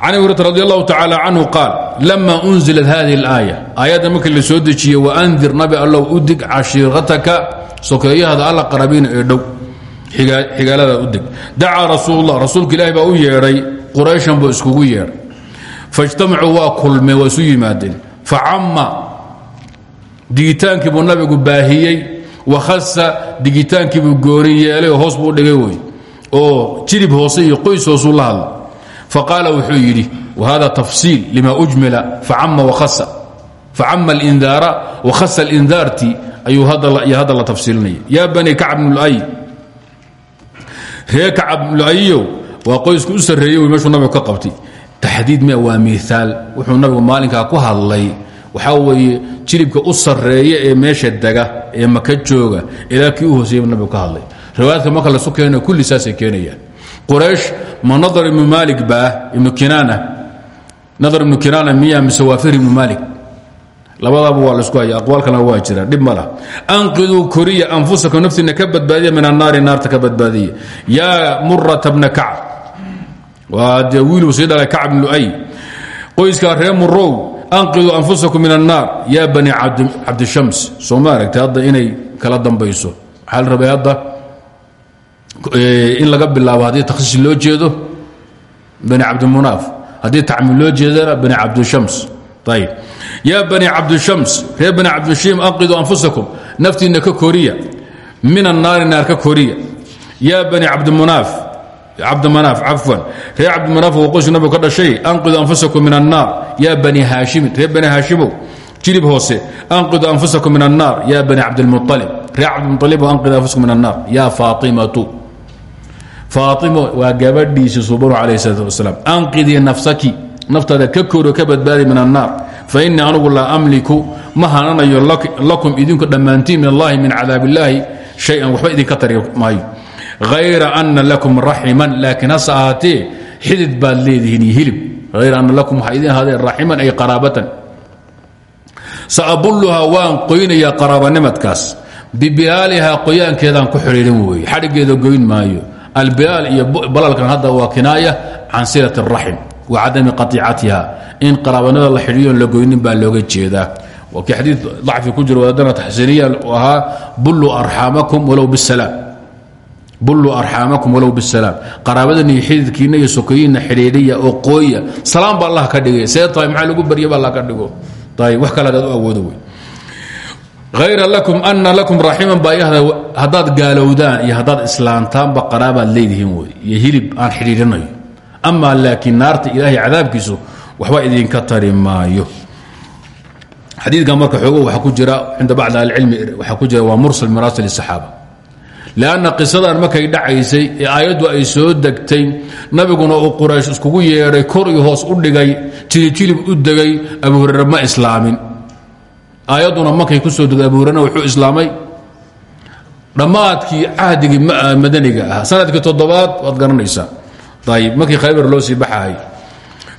Can abi hurata radi allahu tacaala canhu qaal lama unzilat hadihi اlaaya aayadda markii la soo dejiyey waandir nabi allow udig cashiirataka sokeeyahaada alla qarabiina ee igaalada udeg dacaa rasuullah rasuulka ilaahi baa u yeedhay qurayshan buu iskugu yeedhay. Faijtamacuu waa kulmeen waa isu yimaadeen. Facamma digitaankii buu nabigu baahiyey wakhasa digitaankii buu gooni yeelay hoos buu dhigay wey. Oo jilib hoose iyo qoys hoosuu la hadlay. Faqaala wuxuu yidhi wahada tafsiil lima ujmila facama alindaara wakhasa alindaarti ayuu hadda la tafsiilinaya yaa bani kacb bnu ay ree kacab bnluayow waa qoysku u sarreeyey wey meeshuu nabigu ka qabtay. Taxdiid me waa miaal wuxuu nabigu maalinkaa ku hadlay. Waxaa weeye jilibka u sarreeya ee meesha dega ee maka jooga ilaa kii u hooseeyaba nabigu ka hadlay. Riwaayaadka marka lasu keeno kulli saasay keenayaan. Quraysh ma nadar ibnu maalik baa ibnu kinaana. Nadar ibnu kinaana miya mise waa labadaaba waa la isku haya aqwaal kalena waa jira. Dhib ma lah anqiduu koriya anfusakum naftiina ka badbaadiya min annaari naarta ka badbaadiya. Yaa murata bna kacb. Waa dee wiiluu sii dhalay kacb lu'ay. Qoyskaa reer anfusakum min annaar. Yaa bani cabdishams. Soo ma aragtay hadda inay kala dambayso? Waxaa la in laga bilaabo haddii takhsiis loo jeedo? Bani cabdimunaaf haddii tacmiim loo jeedana bani cabdishams. Ayb yaa bani cabdishams reer bani cabdishim anqiduu anfusakum naftiinna ka koriya min annaari naar ka koriya yaa bani cabdimunaaf cabdimanaaf cafwan reer cabdimanaaf oo qoyska nabigu ka dhashay anqiduu anfusakum min annaar. Yaa bani haashimin reer bani haashimow jilib hoose anqiduu anfusakum min annaar. Yaa bani cabdilmualib reer cabdilmualib anqiduu anfusakum min annaar. Yaa faatimatu. Faaimo waa gabadhiisi subanu calayh salaat wasalaam anqidii nafsaki naftaada ka koro ka badbaadi min annaar fa innii anugu laa amliku ma hananayo lakum idinku dhammaantiin min allahi min cadaab illaahi shay-an waxba idinka tari maayo. Hayra ana lakum raximan laakiin hase ahaatee xidid baad leedihiin iyo hilib. Hayra ana lakum waxaa idin ahaadeen raximan ay qaraabatan. Saabulluhaa waan qoynayaa qaraabanimadkaas bibilaalihaa qoyaankeedaan ku xidhiidhin weeye xadhiggeeda goyn maayo. Albilaal iyo balalkan hadda waa kinaaya can silat اraxim wa cadami qaiicatiha in qaraabanimada la xidhiiyon la goynin baa looga jeedaa. Waa kii xadii dacfi ku jiro wadaadana taxsiiniya u ahaa bulluu arxaamakum walow bisalaam bulluu arxaamakum walow bisalaam qaraabadan iyo xididkiinna iyo sokoyiinna xidhiidhiya oo qooya salaam baa allah ka dhigay see tahay maxaa lagu barya ba allah ka dhigo. Ayb wax kale hadaad u awoodo wey. Hayra lakum ana lakum raximan baa haddaad gaalowdaan iyo haddaad islaantaanba qaraabaad leedihiin wey iyo hilib aan xidhiidhinayo amaa laakiin naarta ilaahay cadaabkiisu waxba idinka tari maayo. Xadiidkan marka xoogo waxaa ku jira cinda bacd ahlicilmi waxaa ku jira waa mursal miraasal saxaaba lanna qisadan markay dhacaysay ee aayaddu ay soo degtay nabiguna uu quraysh iskugu yeedhay kor iyo hoos u dhigay jilibjilib u degay abu hurere ma islaamin. Aayadduna markay ku soo degay abu hurerena wuxuu islaamay. Waad garanaysaa ayib markii khaybar loo sii baxahay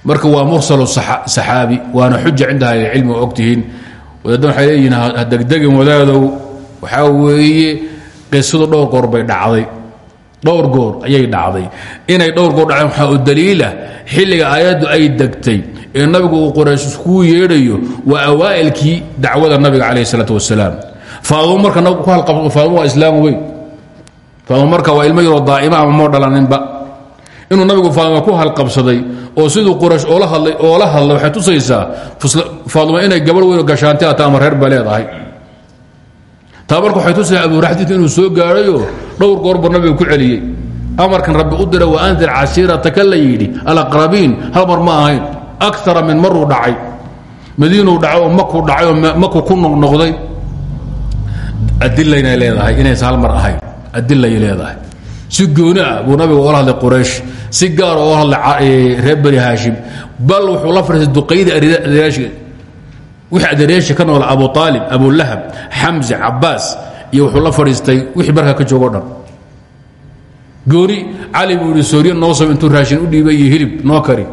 marka waa mursalu saxaabi waana xuja cinda ahlicilmi oo ogtihiin. Wadaaddan waxay leeyihiin ha degdegin wadaadow. Waxaa weeye qisadu dhowr goor bay dhacday. Dhowr goor ayay dhacday. Inay dhowr goor dhaceen waxaa u daliila xilliga aayaddu ay degtay. Ee nabigu uu qoraysh iskuu yeedhayo waa awaa'ilkii dacwada nabiga calayh isalaat wasalaam faadmo marka nabigu ku halqabsado faadmo waa islaam weyn. Faadmo marka waa ilmo yaroo daa'ima inuu nabigu faadmo ku halqabsaday oo siduu quraysh oola hadlay oola hadlay waxay tusaysaa faadmo inay gabadh weyn gashaanti ata ama reer ba leedahay. Taa marka waxay abuuraxdiidka inuu soo gaadhayoo dhowr goorba nabiga ku celiyey. Amarkan rabbi u dira wa andir casiirataka la yidhi hal mar ma ahayn akara min maruu dhacay. Madiinuu dhacay oo makuu dhacay oo maku ku noqnoqday. Adilaynay leedahay inaysa hal mar ahayn. Adilay leedahay si gooni ah buu nabiga oola hadlay quraysh. Si gaar oola hadlay reer bani haashim. Bal wuxuu la fadhiistay duqaydii wixii adeereyaasha ka nool abu aalib abulahab xamse cabaas iyo wuxuu la fadhiistay wixii markaa ka joogo dhan. Gooni cali buu sooriye noo sab intuu raashin u dhiibay hilib noo kari.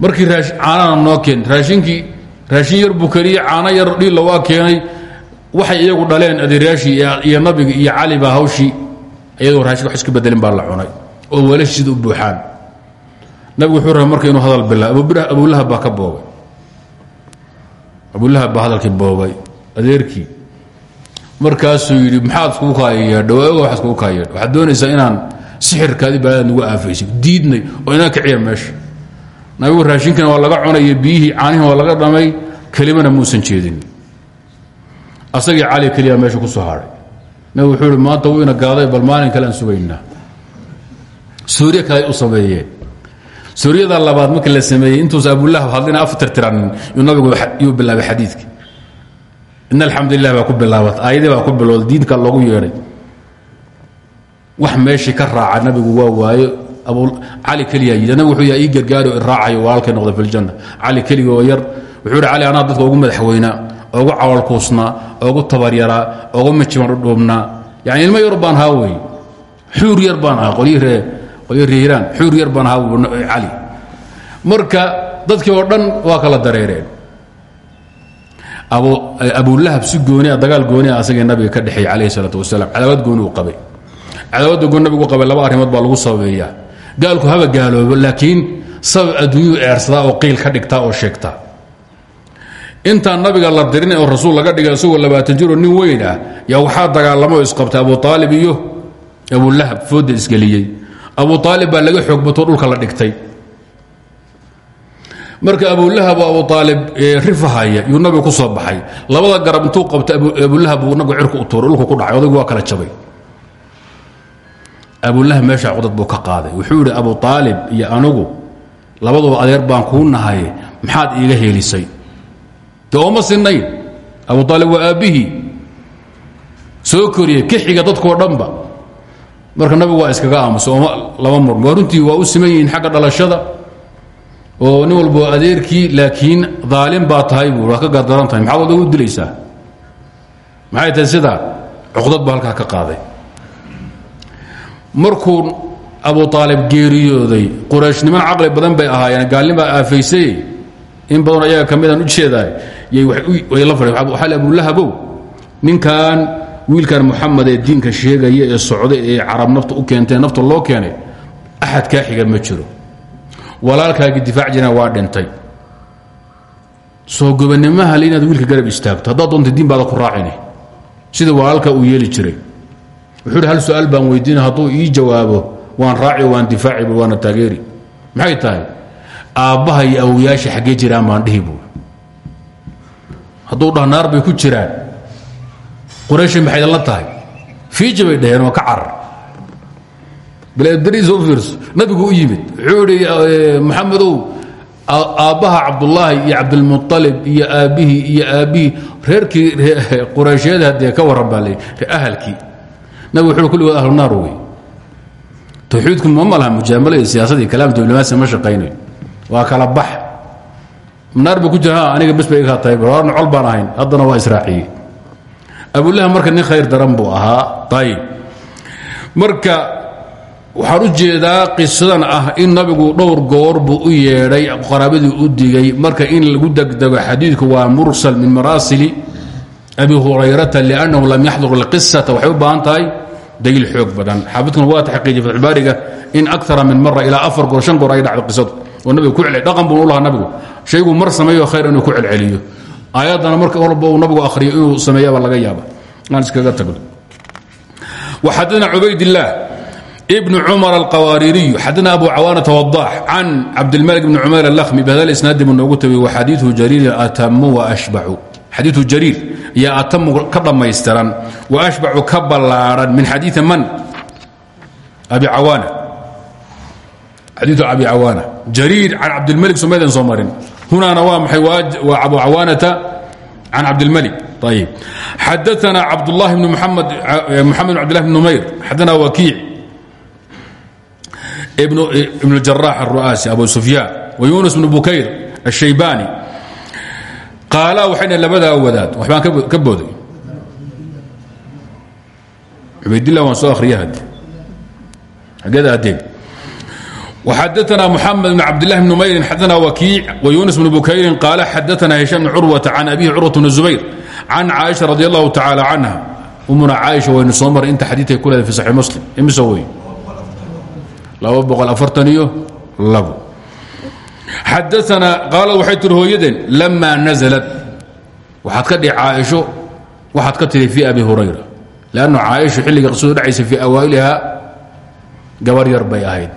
Markii caanana noo keen. Raashinkii raashin yar buu kariye caano yar dhiilla waa keenay waxay iyagu dhaleen adeeryaashii iyo nabiga iyo cali baa hawshii iyadoo raashin wax iska bedelin baa la cunay oo weelashiisida u buuxaan. Nabigu wuxuu rabay inuu hadal bilaabo abulahab baa ka boobay. Abulahab baa hadalkii boobay adeerkii. Markaasuu yidhi maxaad iskugu kaayayeedha waaga waxaad iskugu kaayeedha waxaad doonaysaa inaan sixirkaadii baadaad nagu aafaysay diidnay oo inaan kiciya meesha. Nabigu raashinkana waa laga cunay biyihii caanihi waa laga dhamay kelimana muusan jeedin asagii cali keliya meesha ku soo hadhay nabigu wuxuu ihi maanta wuu ina gaaday bal maalin kale aan sugaynaa. Suuriye kale u sameeyeen suuriyada labaad markii la sameeyey intuusa abulahab hadlina af tirtiranin yuu nabigu yuu bilaabay xadiidka in alxamdulilah baa ku bilaabat aayadii diinka loogu yeedhay wax meeshii ka raaca nabigu waa waayo abu cali keliya yidhi wuxuu yahay ii gargaari oo iraacayo walaalkay noqda fi ljanna cali keliga oo yar wuxuu cali anaa dadka ugu madaxweynaa ugu cawalkuusnaa ugu tabaryaraa ugu mijiman udhuubnaa yani ilmo yar baan haa wey xuur yar baan ahaa qolyi ree qolyi reeraan xuur yar baan ahaa cali marka dadkii oo dhan waa kala dareereen. Abu abulahab si gooni dagaal gooni asagii nabiga ka dhexeeyey calayhi salaatu wasalaam. Cadaawad gooni uu qabay. Cadaawada gooni nabigu qabay laba arrimood baa lagu sababeeyaa. Gaalku haba gaaloobo laakiin sabab adduunyuu eersadaa oo qiil ka dhigtaa oo sheegtaa intaan nabiga la dirin oo rasuul laga dhigay isagoo labaatan jiroo nin weyn ah. Yaa waxaa dagaalamo isqabtay abu aalib iyo abulahab fooda isgeliyey. Abu aalib baa laga xoog dhulka la dhigtay. Marka abulahab oo abu aalib rifahaya yuu nabiga ku soo baxay. Labada garab intuu qabtay abulahab buu nabigu cirka u tuuray dhulku ku dhacay odaygu waa kala jabay. Abulahab meeshaa codad buu ka qaaday. Wuxuu abu aalib iyo anigu labaduba adeer baan kuu nahay maxaad iiga heelisay de ooma sinayn abu aalib waa aabbihii. Soo koriyey ka xiga dadkoo dhanba. Marka nabigu waa iskaga aamusa ooma laba murm waa u siman yihiin xagga dhalashada oo nin walbo adeerkii laakiin daalim baa tahay buu waa ka gardaran tahay. Maxaad odagu dilaysaa? Maxay tahay sidaa cuqdad baa halkaa ka qaaday. Markuu abu aalib geeriyooday qurayshniman caqli badan bay ahaayeen. Gaalnibaa aafaysay in badan ayaga ka midaan u jeedaay way la fadheen waxaa abulahabow ninkan wiilkan muxamed ee diinka sheegaya ee socday ee carab nafta u keentay nafta loo keenay axad kaa xiga ma jiro. Walaalkaagii difaac jirana waa dhintay. Soo gobanimaha le wiilka garab istaagto haddaad doonta diin baada ku raacini. Sida walaalka uu yeeli jiray. Wuxuu hal su'aal baan weydiina hadduu ii jawaabo waan raaci waan difaaci waana taageeri. Maxay tahay aabbaha iyo awoyaasha xaggee jiraan baan dhihi buui hadduu dhah naar bay ku jiraan. Qurayshay maxay idinla tahay? Fiija bay dhaheen oo ka carar. Baldariisa u fiirso nabigu u yimid wuxuu idhi maxamedow aabbaha cabdullaahi iyo cabdilmualib iyo aabbihii iyo aabbihii reerkii qurayshyada haddee ka warran baa ahalkii. Nabig wuxuu kulligood ahlu naar wey tawxiidku ma malaha mujaamalo iyo siyaasadii kalaam diblomaasi ma shaqaynayo waa kala bax. Naar ba ku jira aniga bes bay tahay warna col baan ahayn haddana waa israaciye abulahab marka nin khayr daran buu ahaa. Ayib marka waxaan u jeedaa qisadan ah in nabigu dhowr goor buu u yeedhay qaraabadii u digay. Marka in lagu degdego xadiidku waa mursal min maraasili abi hurayrata liannahu lam yaxdur اlqisata waxay u baahan tahay daliil xoog badan. Xaafidkuna waa taxqiijiy fatxubaariga in akara min mara ilaa afar goor shan goor ay dhacdo qisadu oo nabiga ku celcel dhaqan buu u lahaa nabigu. Shaygu mar sameeyo khayr inuu ku celceliyo. Aayaddana marka walba uu nabigu akhriyo inuu sameeyaba laga yaaba aan iskaga tagno. Waxadana cubaydillaah ibn cumar alqawaaririyu xadana abu cawaanata wadaax can cabdilmalik bni cumayr alahmi bihada isnaadi buu noogu tabiy wa xadiiu jariirin atamu waashbacu xadiiu jariir yaa atamu ka dhammaystiran wa ashbacu ka ballaadhan min xadiii man? Abi cawaana xadiiثu abi cawaana jariir can cabdالmلك somaydan soo marin hunaana waa maxay waa abu cawaanata can cabdالmلك ayb xadaثna cabdالlahi بn mxamed bn abdلlah بn numayr xadana wakiic بن الجراح الرؤاسي أبو سفyان ويuنس بن بukayr الشhaybاني قاaلا waxay dhn labadaa wadaad waxbaan ka booday cubaydالlah waan soo akhriya had xageda adeeg xadana mxamed bn cabdlah bn mayrin xadana wakiic wayunis bn bukayrin qaala xadana hishaam bn curwata can abihi curwat bn zubayr can caaisha radi allahu tacaala canha umuna caaisha waynu soo maray inta xadiidkay ku leeday fi saxi muslim. Imise wey xadana qaala waxay tiri hooyadeen lama nazlad waxaad ka dhihi caaisho waxaad ka tiri fii abi hurayra. Lannu caaisha xilliga qisadu dhacaysa fii awaa'iliha gabar yar bay ahayd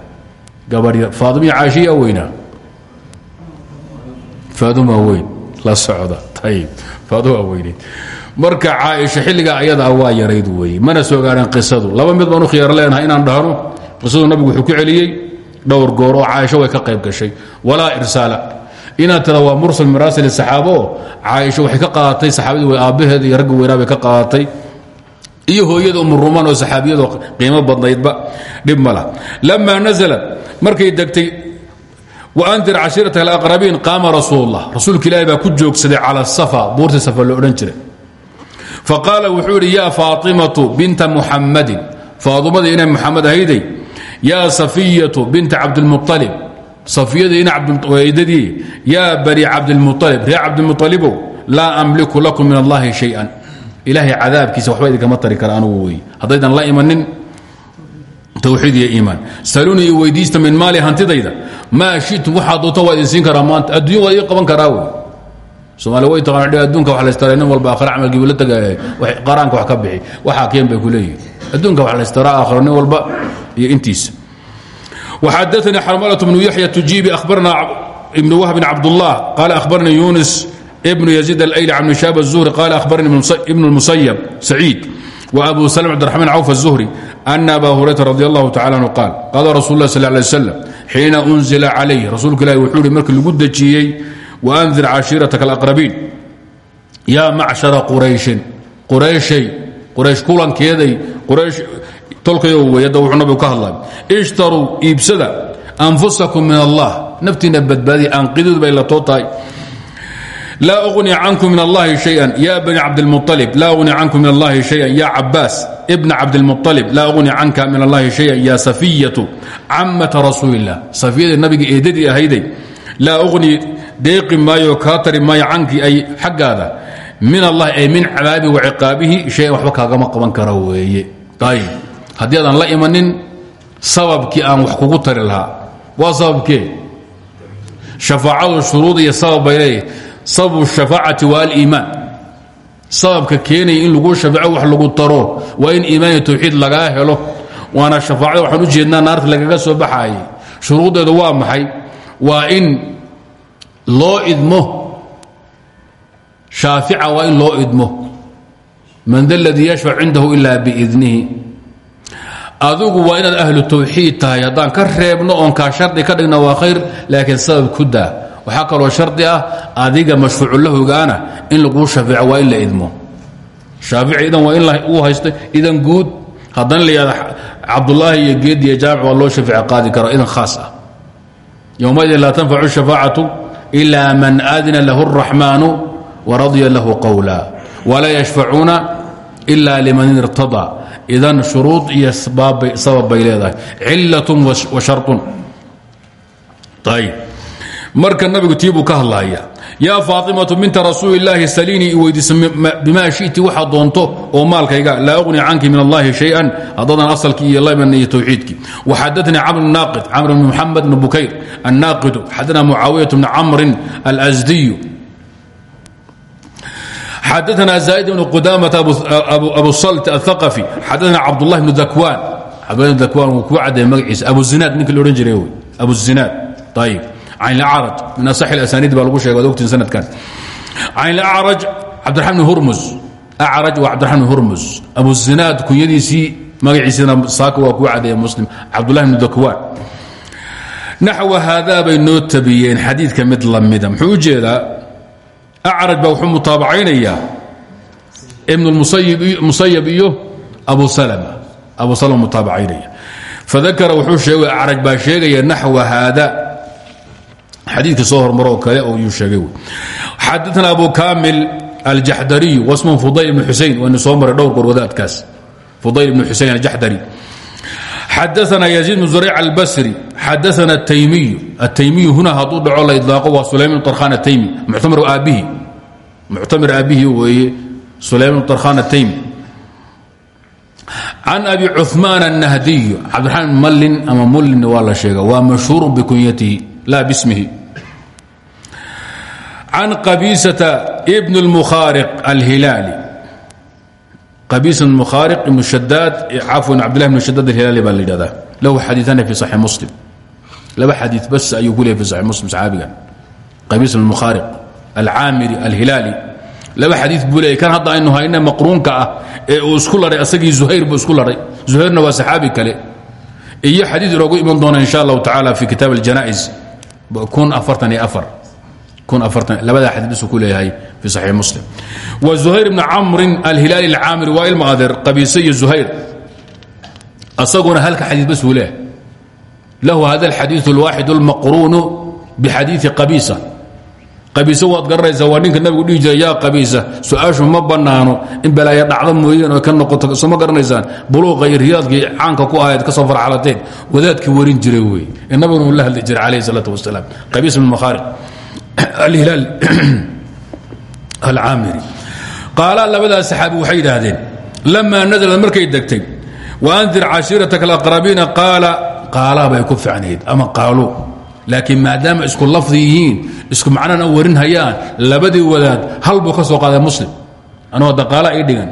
faadimiya caashiyaa weynaa faaduma weyn la socda. Ayib faaduma weyneyd marka caaisha xilliga ayadaa waa yarayd weeye mana soo gaareen qisadu. Laba mid baan u khiyaar leenahay inaan dhahno. Qisadu nabigu wuxuu ku celiyey dhowr goor oo caaisho way ka qayb gashay. Walaa irsaala inaad tada waa mursal miraasil saxaabo. Oo caaisho waxay ka qaadatay saxaabadii way aabbaheed iyo ragga weynaa bay ka qaadatay iyo hooyada umurumaan oo saxaabiyadoo qiimo badnaydba dhib ma lah lamaa naزlat markay degtay waandir cashiirata alaqrabiin qaama rasuul اllah rasuulka ilaahi baa ku joogsaday cala safa buurta safa lo odhan jiray. Faqaala wuxuu idhi yaa faatimatu binta muxammadin faadumadii inay muxamed ahayday yaa safiyatu binta cabdilmualib safiyadii ina abdadii yaa bani cabdilmualib reer cabdilmualibow laa amliku lakum min allahi shay-an ilaahay cadaabkiisa waba idinkama tari kara anugu wey haddaydan la imanin twiid iyo iimaan. Saluni i min maali hantidayda. Maa shitum waxaad doonta waa idin siin karaa maanta. Addunya qaban karaa wey somaali way taqana adunka wa laystara nin walba akhra camalkiibu la tagay eh, qaraanka wax ka bixi. Waxaa keen bay ku adduunka wax laystara aakhro nin walba iyo intiisa. Waxadaanii xarmalatu bnu yaxya tujiibi akhbarna ibnu wahbin cabdullah qaala akhbarnii yunis بن يزيد الأyلي عن شhاب الزهري قال أخبرني بن المسيب سعيد وأبو سلم عبدالرحمن عوف الزهري أن أبا هريرة رضي الله تعالى عنه قال قال رsuل الله صلى اه عليه وسلم حيiنa أنزل عليه rasuulka ilah wuxuu hi markii lagu dejiyey وأndir cashيiرaتك الأقربين يا macشhaرa qرayشhin qurayshay quraysh kulankeeday quraysh tolkayo weyada wuxuu nabigu ka hadlay ishtaruu iibsada anfusakum min allah naftiina badbaadiya aanqidudu bay la too tahay laa ugni cankum min allahi shayan. Ya bani cabdilmualib laa ugni cankum min allahi shayan. Ya cabaas bna cabdilmualib laa ugni canka min allahi shayan. Ya safiyatu camata rasuulilah safiyada nabiga eedadii ahayday laa ugni deeqi maayo kaa tari maayo cankii ay xaggaada. Min allahi ay min cadaabi wa ciqaabihi shayan waxba kaagama qaban kara weeye. Ayb haddii aadan la imanin sababkii aan wax kugu tari lahaa. Waa sababkee? Shafaacadu shuruud iyo sabab bay leeyahay sababu shafaacati waa aliimaan. Sababka keenaya in lagu shafeeco wax lagu taro waa in iimaan iyo tawxiid lagaa helo. Waana shafaacada waxaan u jeednaa naarta lagaga soo baxaayay shuruuddeedu waa maxay? Waa in loo idmo. Shaafica waa in loo idmo. Man da ladii yashfac cindahu ila biidnihi. Adigu waa inaad ahlu tawxiid tahay. Haddaan ka reebno oon kaa shardi ka dhigna waa khayr laakiin sabab ku daa waxaa kaloo shardi ah adiga mashfuuculahogaana in laguu shafeeco waa in la idmo shaafici idan waa in uu haysto idan guud haddana la yihahda cabdulaahi iyo geed iyo jaamic waa loo shafeece qaadi karo idan khaas ah yowmaidin laa tanfacu shafaacatu ila man aadina lahu الraxmaanu waradya lahu qowla walaa yashfacuuna ila liman irtadaa idan shuruud iyo sabab bay leedahay cilaة wa sharطun ayb marka nabigu tiibuu ka hadlaya yaa faaimatu binta rasuulilaahi salini weydiisa bimaa shiti waxaa doonto oo maalkayga laa uni canki min allahi shayan. Hadadan asalkii iyo lmn iyo towxiidkii waxadanii camr naaqid camr bn muxamed bn bukayr annaaqidu xadana mucaawiyat bn camrin alsdiyu xadana zaaid bn qudaamat abu salt aaqafi xadana cabdulahi bn dakwaan cabdulahi bn dakwaan wuu kuu cadeeye abu zinaad ninki la abu zinaad. Ayib bdn hrm abuzinaad kunyadiisii magaciisina saaka waa kuu cadeeye muslim. Cabdulahi bnu dakwan naxw haadaa bay noo tabiyeen xadiidka mid lamida muxuu u jeedaa acraj baa wuxuu mutaabacaynayaa ibn musayab iyo abu salm abu salm mutaabacaynaya fadakara wuxuu sheegay acraj baa sheegaya naxw haada xadiidka soo hormaroo kale oo yuu sheegay. Xadana abu kamil aljaxdariy wasman fudayl ibn xusein waynu soo maray dhowr goor wadaadkaas. Fudayl ibn xusein aljaxdari. Xadana yaziid bn zurayc albasri xadana ataymiyu ataymiyu huna hadduu dhaco la idlaaqo waa sulayman tarkhan ataymi muctamir aabbihi. Muctamir aabbihi weeye sulayman tarkhan ataymi can abi cumaan annahdiy cabdiraxmaan mallin ama mullin waa la sheega waa mashhuurun bikunyatihi laa bismihi can qabiisata bn اlmukhaariq alhilaali qabiisa mukhaariq ibn shadaad cafwan cabdillah ibn shadaad alhilaali baa la yidhahdaa lahu xadiiثani fi saxi muslim laba xadii bas ayuu ku leeyay fi saxi muslim saxaabigan qabiis mukhaariq alcaamiri alhilaali laba xadii buu leeyay kan hadda aynu hayna maqruunka ah ee uu isku lahay asagii zuhayr buu isku lahay zuhayrna waa saxaabi kale iyo xadiid inoogu iman doona insha allahu tacaala fi kitaab aljanais kun afartan iyo afar kun afartan labadaa xadiid isuu ku leeyahay fi saxiix muslim wa zuhayr ibni camrin alhilaali alcaamiri waa ilma adeer qabiise iyo zuhayr asaguna halka xadiid bas uu leeyahay lahu hada alxadiiث اlwaaxid اlmaqruunu bixadiiثi qabiisa qabiise waad garanaysaa waa ninka nabigu dhihi jira yaa qabiisa su-aashu ma bannaano in balaayo dhacdo mooyeen oo ka noqoto soo ma garanaysaan buluuqa iyo riyaadkii caanka ku ahayd ka soo farxalateen wadaadkii warin jiray wey ee nabiguna uu la hadli jiray calayhi salaatu wasalaam qabiis bin makhaariq labadaas saxaabi waxay yidhaahdeen lamaa nazlad markay degtay waandir cashiirataka alaqrabiina qaala qaalaa bay ku ficnayd ama qaaluu laakiin maadaama isku lafdi yihiin isku macnana warin hayaan labadii wadaad hal buu ka soo qaaday muslim. Anuu hadda qaala ii dhigan.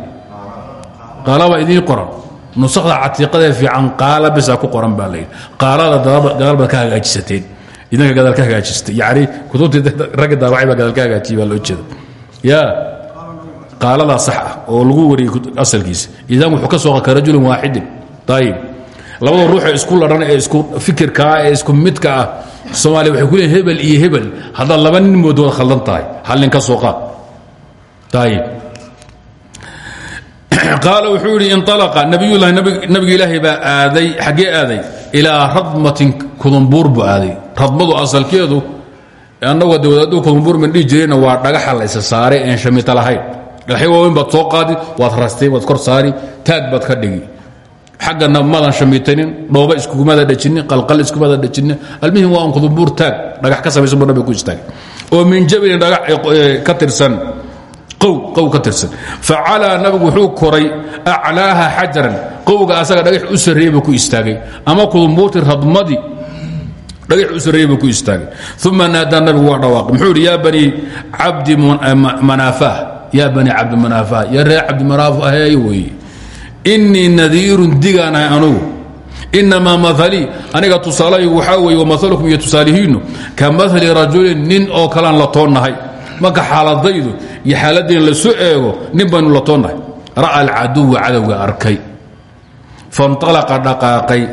Qaala baa idiin qoran. Nusakda catiiqadee fiican qaala bisa ku qoran baa layidhi qaalada gadaal baad ka hagaajisateen idinka gadaal ka hagaajistay yani kutubtii ragga daawacay baa gadaal ka hagaajiyay baa loo jeeda ya qaaladaa sax ah oo lagu wariyey asalkiisa. Idan wuxuu ka soo ka rajulin waaxidin ayib labada ruuxee isku ladhan ee isku fikirkaa ee isku midka ah soomaaliya waxay ku leeyiin hebel iyo hebel. Haddaad laba nin moodo waad khaldan tahay hal nin ka soo qaad ayib [CLEARS THROAT] qaala wuxuu yidhi inalaqa nabiyullahi nabiga ilaahay baa aaday xaggee aaday? Ilaa radmatin kudumbuur buu aaday radmadu asalkeedu annagoo de wadaaduu kudumbuur man dhihi jireenna waa dhagaxa la isa saaray een shamita lahayn. Dhagaxyo waaweyn baad soo qaadi waad rastay waad kor saari taag baad ka dhigi. Xaggana madan shamitanin dhooba iskugumada dhajinin qalqal iskumada dhajinin almihim waa un kudumbuur taag dhagax ka samaysan buu nabiga ku istaagay. Oo min jabilin dhagax ka tirsan qow ka tirsan. Facalaa nabigu wuxuu koray aclaaha xajaran. Qowga asaga dhagax u sarreeyey buu ku istaagay. Ama kudumbuurtii radmadii dhagax u sarreeyey buu ku istaagay uma naadaa nabigu waa dhawaaqay muxuu yidhi bani cabdi manaafah. Yaa bani cabdi manaafah yaa reer cabdi manaafah hey weeye innii nadiirun digaanahay anugu. Inamaa maalii aniga tusaalaygu waxaa weeye wamaalukum iyo tusaalihiinnu ka maali rajulin nin oo kalean la toonnahay. Marka xaaladaydu iyo xaaladeen lasu eego nin baynu la toonnahay. Ra'a alcaduwa cadowga arkay. Faاnطalaqa dhaqaaqay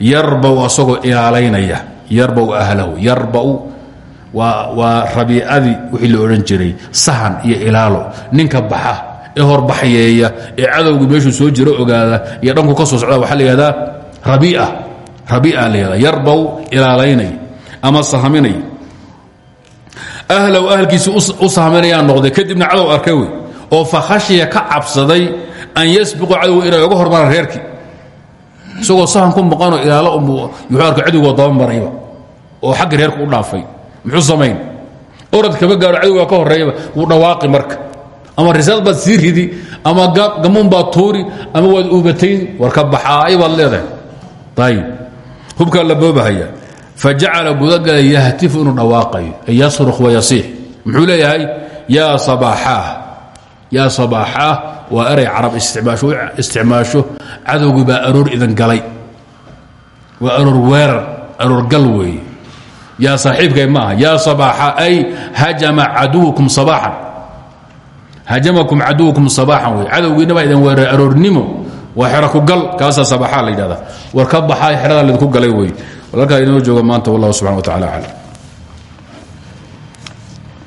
yarbau asagoo ilaalaynaya yarbau ahlahu yarbau waa rabiicadii wixii la odhan jiray sahan iyo ilaalo. Ninka baxa ee horbaxyeeya ee cadowgu meeshuu soo jiro ogaada iyo dhanku ka soo socda waxaa la yihahdaa rabiica. Rabiica la yihahda yarbau ilaalaynay ama sahaminay. Ahlow ahalkiisii u noqday. Kadibna cadow arkay wey oo fakhashiya ka cabsaday an yasbiqu cadowga inay oga hormaraan reerkii. Isagoo sahan ku maqanoo ilaalo yuxuu arkay cadowgoo dabamarayba oo xagga reerka u dhaafay. Muxuu samayn? Orad kama gaaro cadowgaa ka horreeyaba wuu dhawaaqi marka. Ama risaad baad sii ridi ama gamuun baad tuuri ama waad uubatayn war ka baxaay baad leedahay. Ayib hubkaa la boobahaya. Fajacala gudagala yahtifu inuu dhawaaqayo. Ay yasruk wayasiix muxuu leeyahay? Yaa sabaaxaah yaa sabaaxaah waa eray carab isticmaasho. Cadowgii baa aroor idan galay. Waa aroor weerar aroor gal weeye yaa saaxiibkay ma aha yaa sabaaxa ay hajama caduwukum sabaaxan. Hajamakum caduwukum sabaaxan wey cadowgiina baa idin weeray aroornimo waa xero ku gal kaasaa sabaaxaa la yidhahdaa. War ka baxaa xeradaa laydinku galay wey walaalkaa inoo jooga maanta wallahu subxana wa